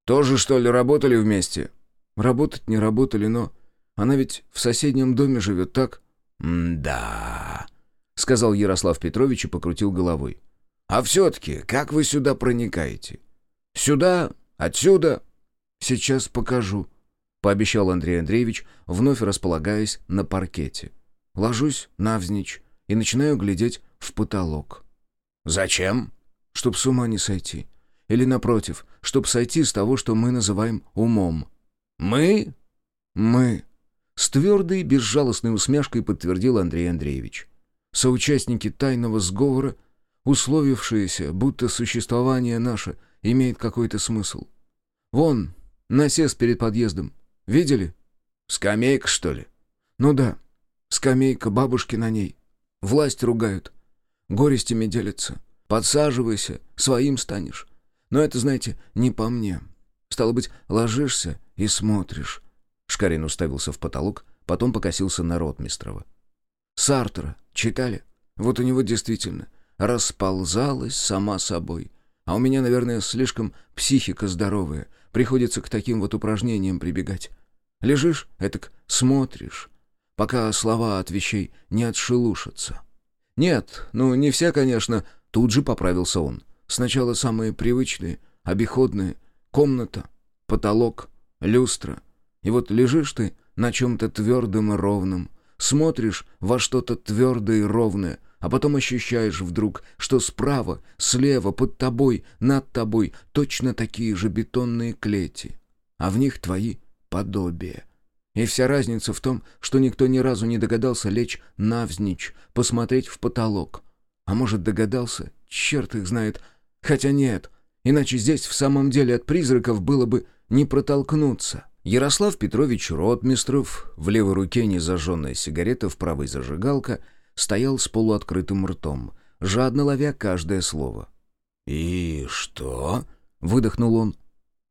«Тоже, что ли, работали вместе?»
«Работать не работали, но... Она ведь в соседнем доме живет, так?»
«Да...»
— сказал Ярослав Петрович и покрутил головой.
А все-таки, как вы сюда проникаете? Сюда? Отсюда?»
«Сейчас покажу», —
пообещал Андрей Андреевич, вновь располагаясь на паркете.
Ложусь навзничь и начинаю глядеть в потолок.
«Зачем?»
«Чтоб с ума не сойти. Или, напротив, чтоб сойти с того, что мы называем умом».
«Мы?»
«Мы», —
с твердой, безжалостной усмешкой подтвердил Андрей Андреевич.
«Соучастники тайного сговора — условившиеся, будто существование наше имеет какой-то смысл. Вон, насес перед подъездом. Видели?
Скамейка, что ли?
Ну да, скамейка, бабушки на ней. Власть ругают. Горестями делятся. Подсаживайся, своим станешь. Но это, знаете, не по мне. Стало быть, ложишься и смотришь.
Шкарин уставился в потолок, потом покосился на Ротмистрова.
Сартра читали? Вот у него действительно расползалась сама собой. А у меня, наверное, слишком психика здоровая. Приходится к таким вот упражнениям прибегать. Лежишь, этак смотришь, пока слова от вещей не отшелушатся. Нет, ну не все, конечно, тут же поправился он. Сначала самые привычные, обиходные, комната, потолок, люстра. И вот лежишь ты на чем-то твердом и ровном, смотришь во что-то твердое и ровное, а потом ощущаешь вдруг, что справа, слева, под тобой, над тобой точно такие же бетонные клети, а в них твои подобия. И вся разница в том, что никто ни разу не догадался лечь навзничь, посмотреть в потолок. А может, догадался? Черт их знает. Хотя нет, иначе здесь в самом деле от призраков было бы не протолкнуться. Ярослав Петрович Ротмистров, в левой руке незажженная сигарета, в правой зажигалка, стоял с полуоткрытым ртом, жадно ловя каждое слово. «И что?» — выдохнул он.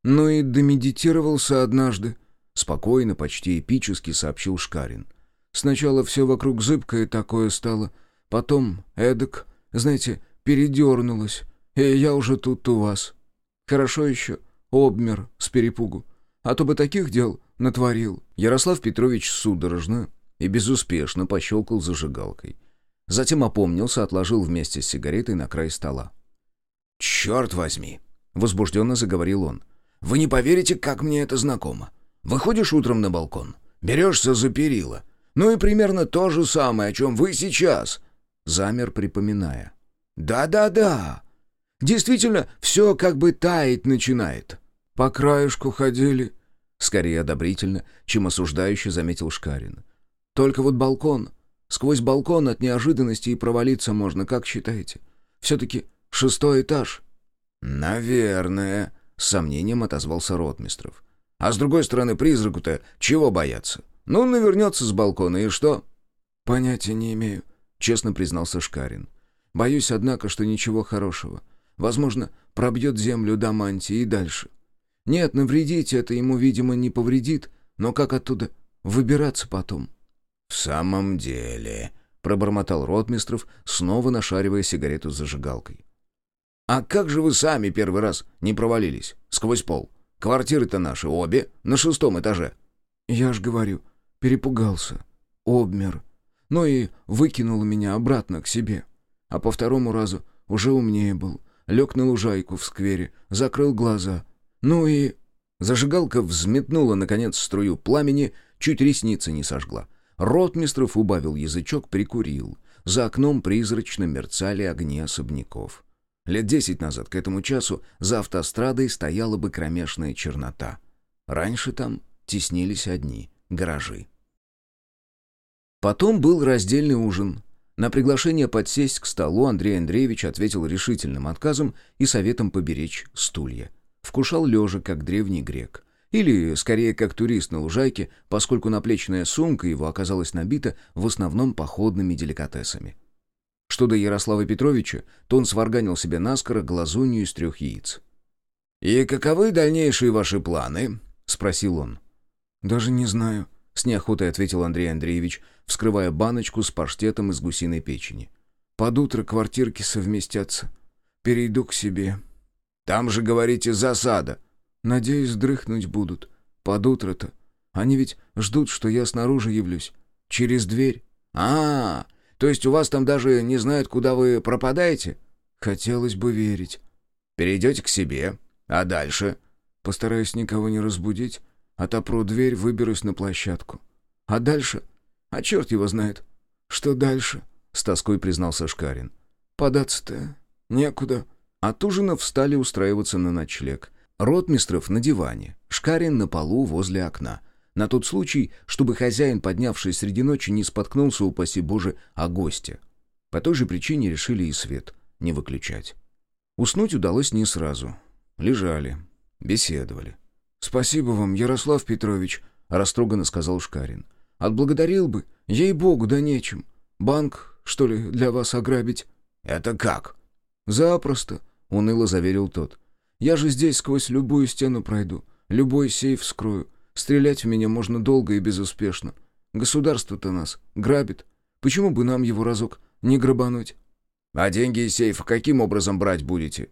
«Ну и домедитировался однажды», — спокойно, почти эпически сообщил Шкарин. «Сначала все вокруг зыбкое такое стало, потом эдак, знаете, передернулось, и я уже тут у вас. Хорошо еще, обмер с перепугу а то бы таких дел натворил». Ярослав Петрович судорожно и безуспешно пощелкал зажигалкой. Затем опомнился, отложил вместе с сигаретой на край стола. «Черт возьми!» — возбужденно заговорил он. «Вы не поверите, как мне это знакомо. Выходишь утром на балкон, берешься за перила. Ну и примерно то же самое, о чем вы сейчас». Замер, припоминая. «Да-да-да. Действительно, все как бы таять начинает. По краешку ходили, Скорее одобрительно, чем осуждающе заметил Шкарин. «Только вот балкон. Сквозь балкон от неожиданности и провалиться можно, как считаете? Все-таки шестой этаж». «Наверное», — с сомнением отозвался Ротмистров. «А с другой стороны, призраку-то чего бояться? Ну, навернется с балкона, и что?» «Понятия не имею», — честно признался Шкарин. «Боюсь, однако, что ничего хорошего. Возможно, пробьет землю до мантии и дальше. Нет, навредить это ему, видимо, не повредит, но как оттуда выбираться потом? — В самом деле, — пробормотал Ротмистров, снова нашаривая сигарету с зажигалкой. — А как же вы сами первый раз не провалились? Сквозь пол. Квартиры-то наши обе на шестом этаже. — Я ж говорю, перепугался. Обмер. Ну и выкинул меня обратно к себе. А по второму разу уже умнее был. Лег на лужайку в сквере, закрыл глаза — ну и... Зажигалка взметнула, наконец, струю пламени, чуть ресницы не сожгла. Ротмистров убавил язычок, прикурил. За окном призрачно мерцали огни особняков. Лет десять назад к этому часу за автострадой стояла бы кромешная чернота. Раньше там теснились одни гаражи. Потом был раздельный ужин. На приглашение подсесть к столу Андрей Андреевич ответил решительным отказом и советом поберечь стулья вкушал лежа, как древний грек. Или, скорее, как турист на лужайке, поскольку наплечная сумка его оказалась набита в основном походными деликатесами. Что до Ярослава Петровича, то он сварганил себе наскоро глазунью из трех яиц. «И каковы дальнейшие ваши планы?» — спросил он. «Даже не знаю», — с неохотой ответил Андрей Андреевич, вскрывая баночку с паштетом из гусиной печени. «Под утро квартирки совместятся. Перейду к себе. Там же, говорите, засада. Надеюсь, дрыхнуть будут. Под утро-то. Они ведь ждут, что я снаружи явлюсь. Через дверь. А, -а, -а то есть у вас там даже не знают, куда вы пропадаете? Хотелось бы верить. Перейдете к себе. А дальше? Постараюсь никого не разбудить. Отопру дверь, выберусь на площадку. А дальше? А черт его знает. Что дальше? С тоской признался Шкарин. Податься-то некуда. От ужина встали устраиваться на ночлег. Ротмистров на диване, Шкарин на полу возле окна. На тот случай, чтобы хозяин, поднявшись среди ночи, не споткнулся, упаси Боже, о госте. По той же причине решили и свет не выключать. Уснуть удалось не сразу. Лежали, беседовали. «Спасибо вам, Ярослав Петрович», — растроганно сказал Шкарин. «Отблагодарил бы, ей-богу, да нечем. Банк, что ли, для вас ограбить?» «Это как?» «Запросто», — уныло заверил тот. «Я же здесь сквозь любую стену пройду, любой сейф вскрою. Стрелять в меня можно долго и безуспешно. Государство-то нас грабит. Почему бы нам его разок не грабануть?
А деньги из сейфа каким образом брать будете?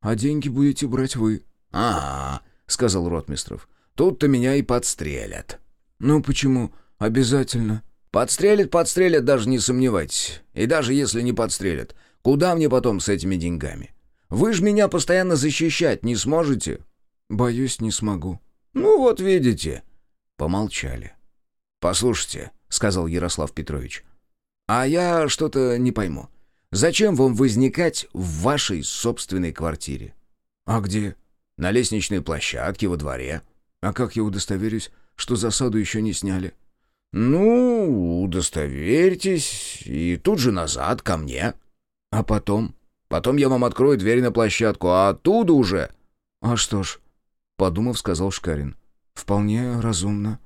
А деньги будете брать вы.
«Ага», — сказал Ротмистров. «Тут-то меня и подстрелят».
«Ну почему? Обязательно».
«Подстрелят, подстрелят, даже не сомневайтесь. И даже если не подстрелят, куда мне потом с этими деньгами? Вы же меня постоянно защищать не сможете?»
«Боюсь, не смогу».
«Ну вот видите». Помолчали. «Послушайте», — сказал Ярослав Петрович, — «а я что-то не пойму. Зачем вам возникать в вашей собственной квартире?»
«А где?»
На лестничной площадке во дворе.
А как я удостоверюсь, что засаду еще не сняли?
Ну, удостоверьтесь и тут же назад ко мне.
А потом?
Потом я вам открою дверь на площадку, а оттуда уже...
А что ж, подумав, сказал Шкарин. Вполне разумно.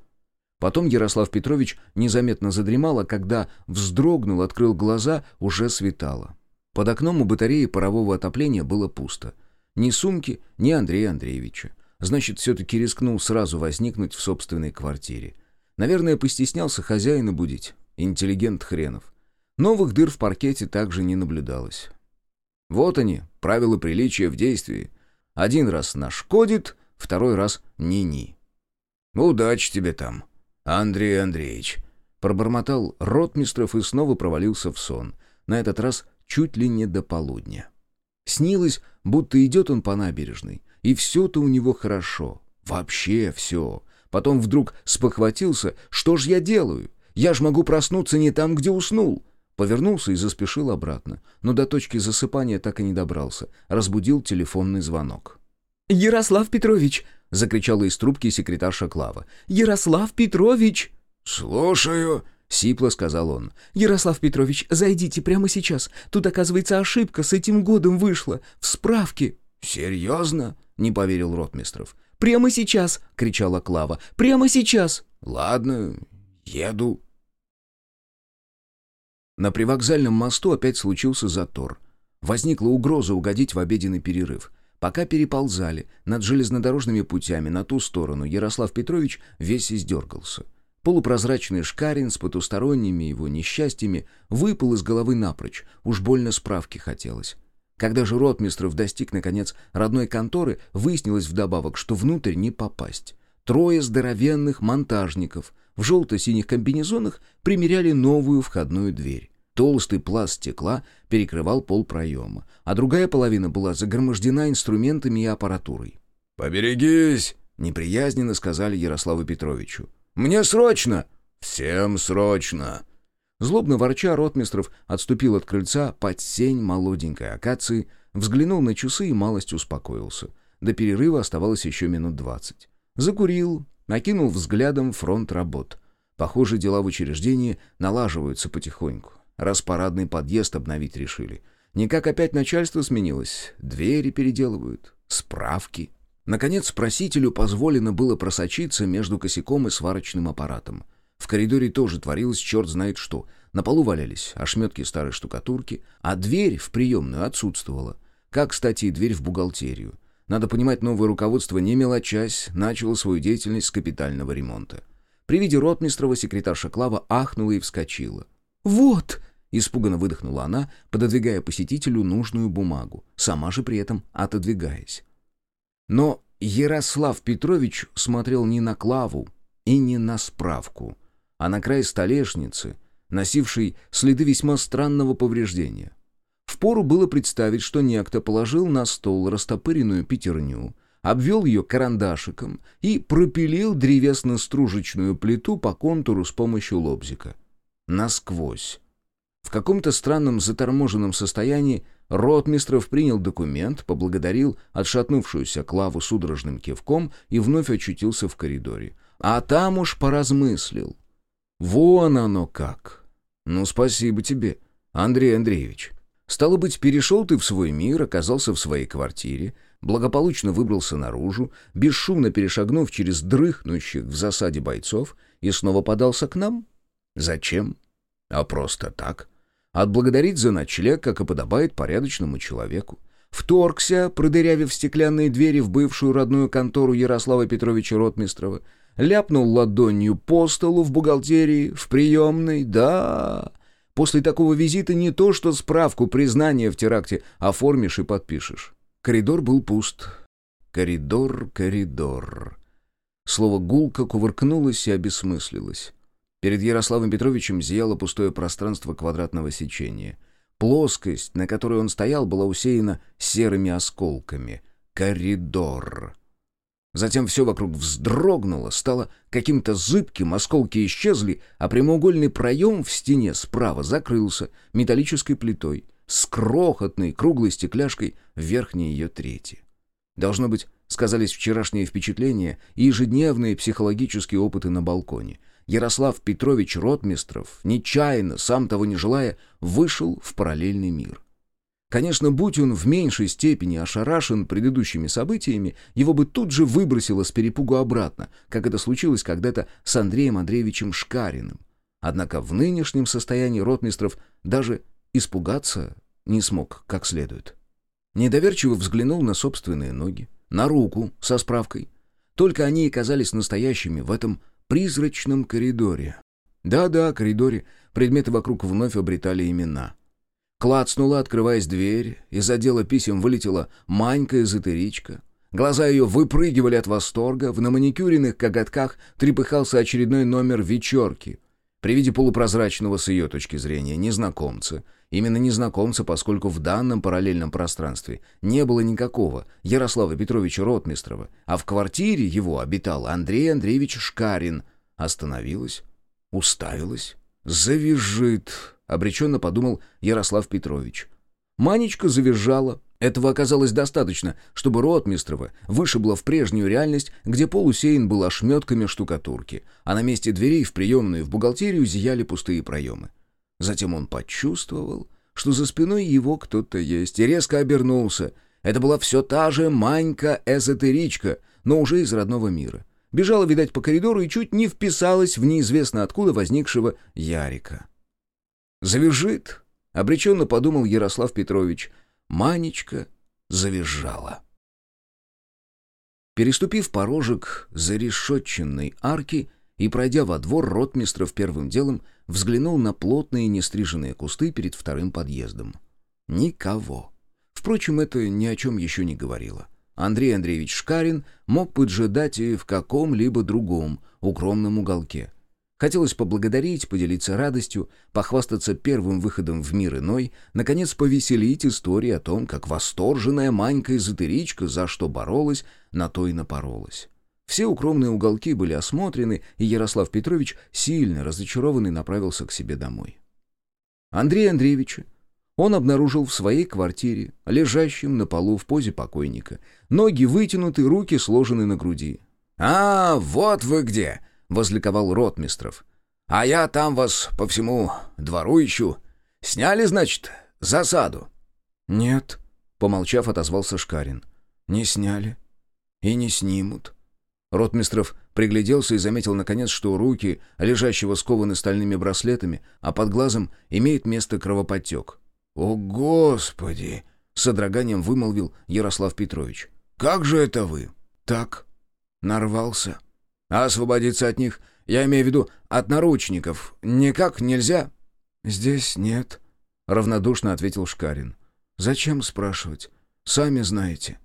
Потом Ярослав Петрович незаметно задремал, а когда вздрогнул, открыл глаза, уже светало. Под окном у батареи парового отопления было пусто. Ни сумки, ни Андрея Андреевича. Значит, все-таки рискнул сразу возникнуть в собственной квартире. Наверное, постеснялся хозяина будить. Интеллигент хренов. Новых дыр в паркете также не наблюдалось. Вот они, правила приличия в действии. Один раз нашкодит, второй раз ни-ни.
«Удачи тебе там, Андрей Андреевич», — пробормотал Ротмистров и снова провалился в сон. На этот раз чуть ли не до полудня. Снилось, будто идет он по набережной, и все-то у него хорошо. Вообще все. Потом вдруг спохватился, что ж я делаю? Я ж могу проснуться не там, где уснул. Повернулся и заспешил обратно, но до точки засыпания так и не добрался. Разбудил телефонный звонок.
«Ярослав Петрович!»
— закричала из трубки секретарша Клава.
«Ярослав Петрович!»
«Слушаю!» — сипло сказал он.
«Ярослав Петрович, зайдите прямо сейчас. Тут, оказывается, ошибка с этим годом вышла. В справке».
«Серьезно?» — не поверил Ротмистров.
«Прямо сейчас!» — кричала Клава. «Прямо сейчас!»
«Ладно, еду». На привокзальном мосту опять случился затор. Возникла угроза угодить в обеденный перерыв. Пока переползали над железнодорожными путями на ту сторону, Ярослав Петрович весь издергался. Полупрозрачный шкарин с потусторонними его несчастьями выпал из головы напрочь, уж больно справки хотелось. Когда же Ротмистров достиг, наконец, родной конторы, выяснилось вдобавок, что внутрь не попасть. Трое здоровенных монтажников в желто-синих комбинезонах примеряли новую входную дверь. Толстый пласт стекла перекрывал пол проема, а другая половина была загромождена инструментами и аппаратурой. «Поберегись!»
— неприязненно сказали Ярославу Петровичу.
Мне срочно!»
«Всем срочно!» Злобно ворча, Ротмистров отступил от крыльца под сень молоденькой акации, взглянул на часы и малость успокоился. До перерыва оставалось еще минут двадцать. Закурил, накинул взглядом фронт работ. Похоже, дела в учреждении налаживаются потихоньку. Раз парадный подъезд обновить решили. Никак опять начальство сменилось. Двери переделывают, справки. Наконец, просителю позволено было просочиться между косяком и сварочным аппаратом. В коридоре тоже творилось черт знает что. На полу валялись ошметки старой штукатурки, а дверь в приемную отсутствовала. Как, кстати, и дверь в бухгалтерию. Надо понимать, новое руководство, не мелочась, начало свою деятельность с капитального ремонта. При виде ротмистрова секретарша Клава ахнула и вскочила.
«Вот!»
— испуганно выдохнула она, пододвигая посетителю нужную бумагу, сама же при этом отодвигаясь. Но Ярослав Петрович смотрел не на Клаву и не на справку, а на край столешницы, носившей следы весьма странного повреждения. Впору было представить, что некто положил на стол растопыренную пятерню, обвел ее карандашиком и пропилил древесно-стружечную плиту по контуру с помощью лобзика. Насквозь. В каком-то странном заторможенном состоянии Ротмистров принял документ, поблагодарил отшатнувшуюся Клаву судорожным кивком и вновь очутился в коридоре. А там уж поразмыслил. Вон оно как. Ну, спасибо тебе, Андрей Андреевич. Стало быть, перешел ты в свой мир, оказался в своей квартире, благополучно выбрался наружу, бесшумно перешагнув через дрыхнущих в засаде бойцов и снова подался к нам? Зачем? А просто так. Отблагодарить за ночлег, как и подобает порядочному человеку. Вторгся, продырявив стеклянные двери в бывшую родную контору Ярослава Петровича Ротмистрова, ляпнул ладонью по столу в бухгалтерии, в приемной, да...
После такого визита не то что справку признания в теракте оформишь и подпишешь. Коридор был пуст. Коридор, коридор. Слово «гулко» кувыркнулось и обесмыслилось. Перед Ярославом Петровичем зияло пустое пространство квадратного сечения. Плоскость, на которой он стоял, была усеяна серыми осколками. Коридор. Затем все вокруг вздрогнуло, стало каким-то зыбким, осколки исчезли, а прямоугольный проем в стене справа закрылся металлической плитой с крохотной круглой стекляшкой в верхней ее трети. Должно быть, сказались вчерашние впечатления и ежедневные психологические опыты на балконе. Ярослав Петрович Ротмистров, нечаянно, сам того не желая, вышел в параллельный мир. Конечно, будь он в меньшей степени ошарашен предыдущими событиями, его бы тут же выбросило с перепугу обратно, как это случилось когда-то с Андреем Андреевичем Шкариным. Однако в нынешнем состоянии Ротмистров даже испугаться не смог как следует. Недоверчиво взглянул на собственные ноги, на руку со справкой. Только они и казались настоящими в этом призрачном коридоре. Да-да, коридоре предметы вокруг вновь обретали имена. Клацнула, открываясь дверь, из отдела писем вылетела Манька-эзотеричка. Глаза ее выпрыгивали от восторга, в наманикюренных коготках трепыхался очередной номер вечерки. При виде полупрозрачного с ее точки зрения незнакомца, именно незнакомца, поскольку в данном параллельном пространстве не было никакого Ярослава Петровича Ротмистрова, а в квартире его обитал Андрей Андреевич Шкарин, остановилась, уставилась, завяжет, обреченно подумал Ярослав Петрович. Манечка завизжала. Этого оказалось достаточно, чтобы Ротмистрова вышибла в прежнюю реальность, где пол усеян был ошметками штукатурки, а на месте дверей в приемную в бухгалтерию зияли пустые проемы. Затем он почувствовал, что за спиной его кто-то есть, и резко обернулся. Это была все та же Манька-эзотеричка, но уже из родного мира. Бежала, видать, по коридору и чуть не вписалась в неизвестно откуда возникшего Ярика. «Завяжит!» — обреченно подумал Ярослав Петрович. Манечка завизжала. Переступив порожек зарешетченной арки и пройдя во двор, ротмистров первым делом взглянул на плотные нестриженные кусты перед вторым подъездом. Никого. Впрочем, это ни о чем еще не говорило. Андрей Андреевич Шкарин мог поджидать и в каком-либо другом укромном уголке — Хотелось поблагодарить, поделиться радостью, похвастаться первым выходом в мир иной, наконец повеселить истории о том, как восторженная Манька-эзотеричка за что боролась, на то и напоролась. Все укромные уголки были осмотрены, и Ярослав Петрович, сильно разочарованный, направился к себе домой. Андрей Андреевича он обнаружил в своей квартире, лежащим на полу в позе покойника. Ноги вытянуты, руки сложены на груди.
«А, вот вы где!» — возликовал Ротмистров. «А я там вас по всему двору ищу. Сняли, значит, засаду?»
«Нет», — помолчав, отозвался Шкарин. «Не сняли. И не снимут». Ротмистров пригляделся и заметил, наконец, что руки, лежащего скованы стальными браслетами, а под глазом имеет место кровоподтек.
«О, Господи!» — с содроганием вымолвил Ярослав Петрович. «Как же это вы?»
«Так. Нарвался».
А освободиться от них, я имею в виду от наручников, никак нельзя?»
«Здесь нет», — равнодушно ответил Шкарин. «Зачем спрашивать? Сами знаете».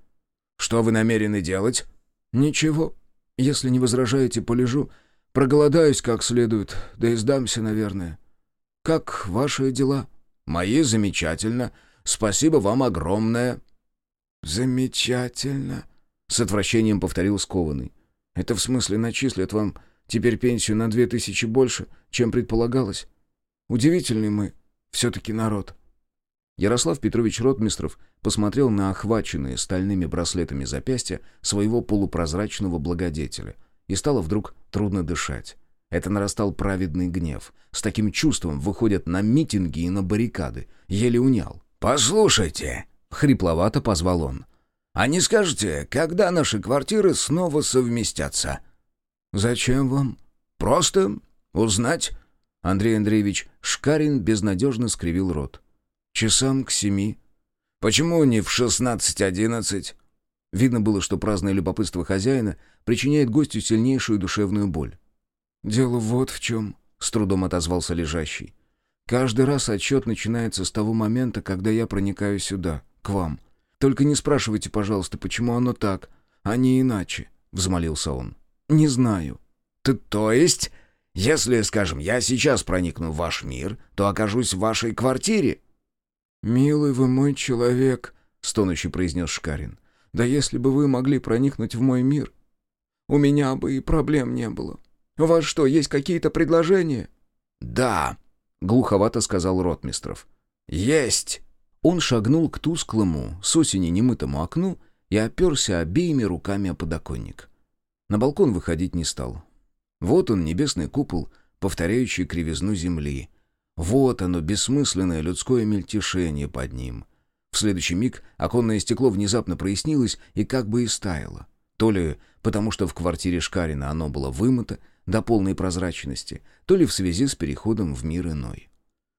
«Что вы намерены делать?»
«Ничего. Если не возражаете, полежу. Проголодаюсь как следует, да и сдамся, наверное. Как ваши дела?»
«Мои замечательно. Спасибо вам огромное».
«Замечательно», — с отвращением повторил скованный. Это в смысле начислят вам теперь пенсию на две тысячи больше, чем предполагалось? Удивительный мы все-таки народ». Ярослав Петрович Ротмистров посмотрел на охваченные стальными браслетами запястья своего полупрозрачного благодетеля, и стало вдруг трудно дышать. Это нарастал праведный гнев. С таким чувством выходят на митинги и на баррикады. Еле унял.
«Послушайте!» — хрипловато позвал он. А не скажете, когда наши квартиры снова совместятся?»
«Зачем вам?»
«Просто узнать».
Андрей Андреевич Шкарин безнадежно скривил рот. «Часам к семи».
«Почему не в шестнадцать-одиннадцать?»
Видно было, что праздное любопытство хозяина причиняет гостю сильнейшую душевную боль. «Дело вот в чем», — с трудом отозвался лежащий.
Каждый раз отчет начинается с того момента, когда я проникаю сюда, к вам. Только не спрашивайте, пожалуйста, почему оно так, а не иначе», — взмолился он. «Не знаю».
«Ты, то есть, если, скажем, я сейчас проникну в ваш мир, то окажусь в вашей квартире?»
«Милый вы мой человек», — стонущий произнес Шкарин. «Да если бы вы могли проникнуть в мой мир, у меня бы и проблем не было. У вас что, есть какие-то предложения?»
«Да», — глуховато сказал Ротмистров. «Есть!» Он шагнул к тусклому, с осени немытому окну и оперся обеими руками о подоконник. На балкон выходить не стал. Вот он, небесный купол, повторяющий кривизну земли. Вот оно, бессмысленное людское мельтешение под ним. В следующий миг оконное стекло внезапно прояснилось и как бы истаяло. То ли потому, что в квартире Шкарина оно было вымыто до полной прозрачности, то ли в связи с переходом в мир иной.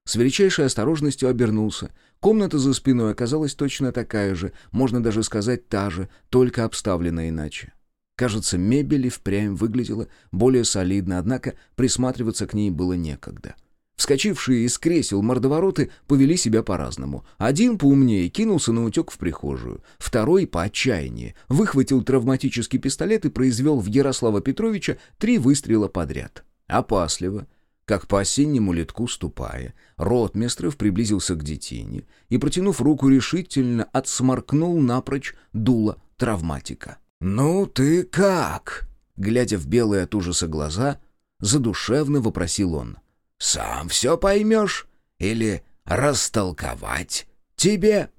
С величайшей осторожностью обернулся. Комната за спиной оказалась точно такая же, можно даже сказать та же, только обставлена иначе. Кажется, мебель и впрямь выглядела более солидно, однако присматриваться к ней было некогда. Вскочившие из кресел мордовороты повели себя по-разному. Один поумнее кинулся на утек в прихожую. Второй, по отчаянии, выхватил травматический пистолет и произвел в Ярослава Петровича три выстрела подряд. Опасливо, как по осеннему летку ступая, Ротмистров приблизился к детине и, протянув руку решительно, отсморкнул напрочь дуло травматика. «Ну ты как?» Глядя в белые от ужаса глаза, задушевно вопросил он. «Сам все поймешь? Или растолковать тебе?»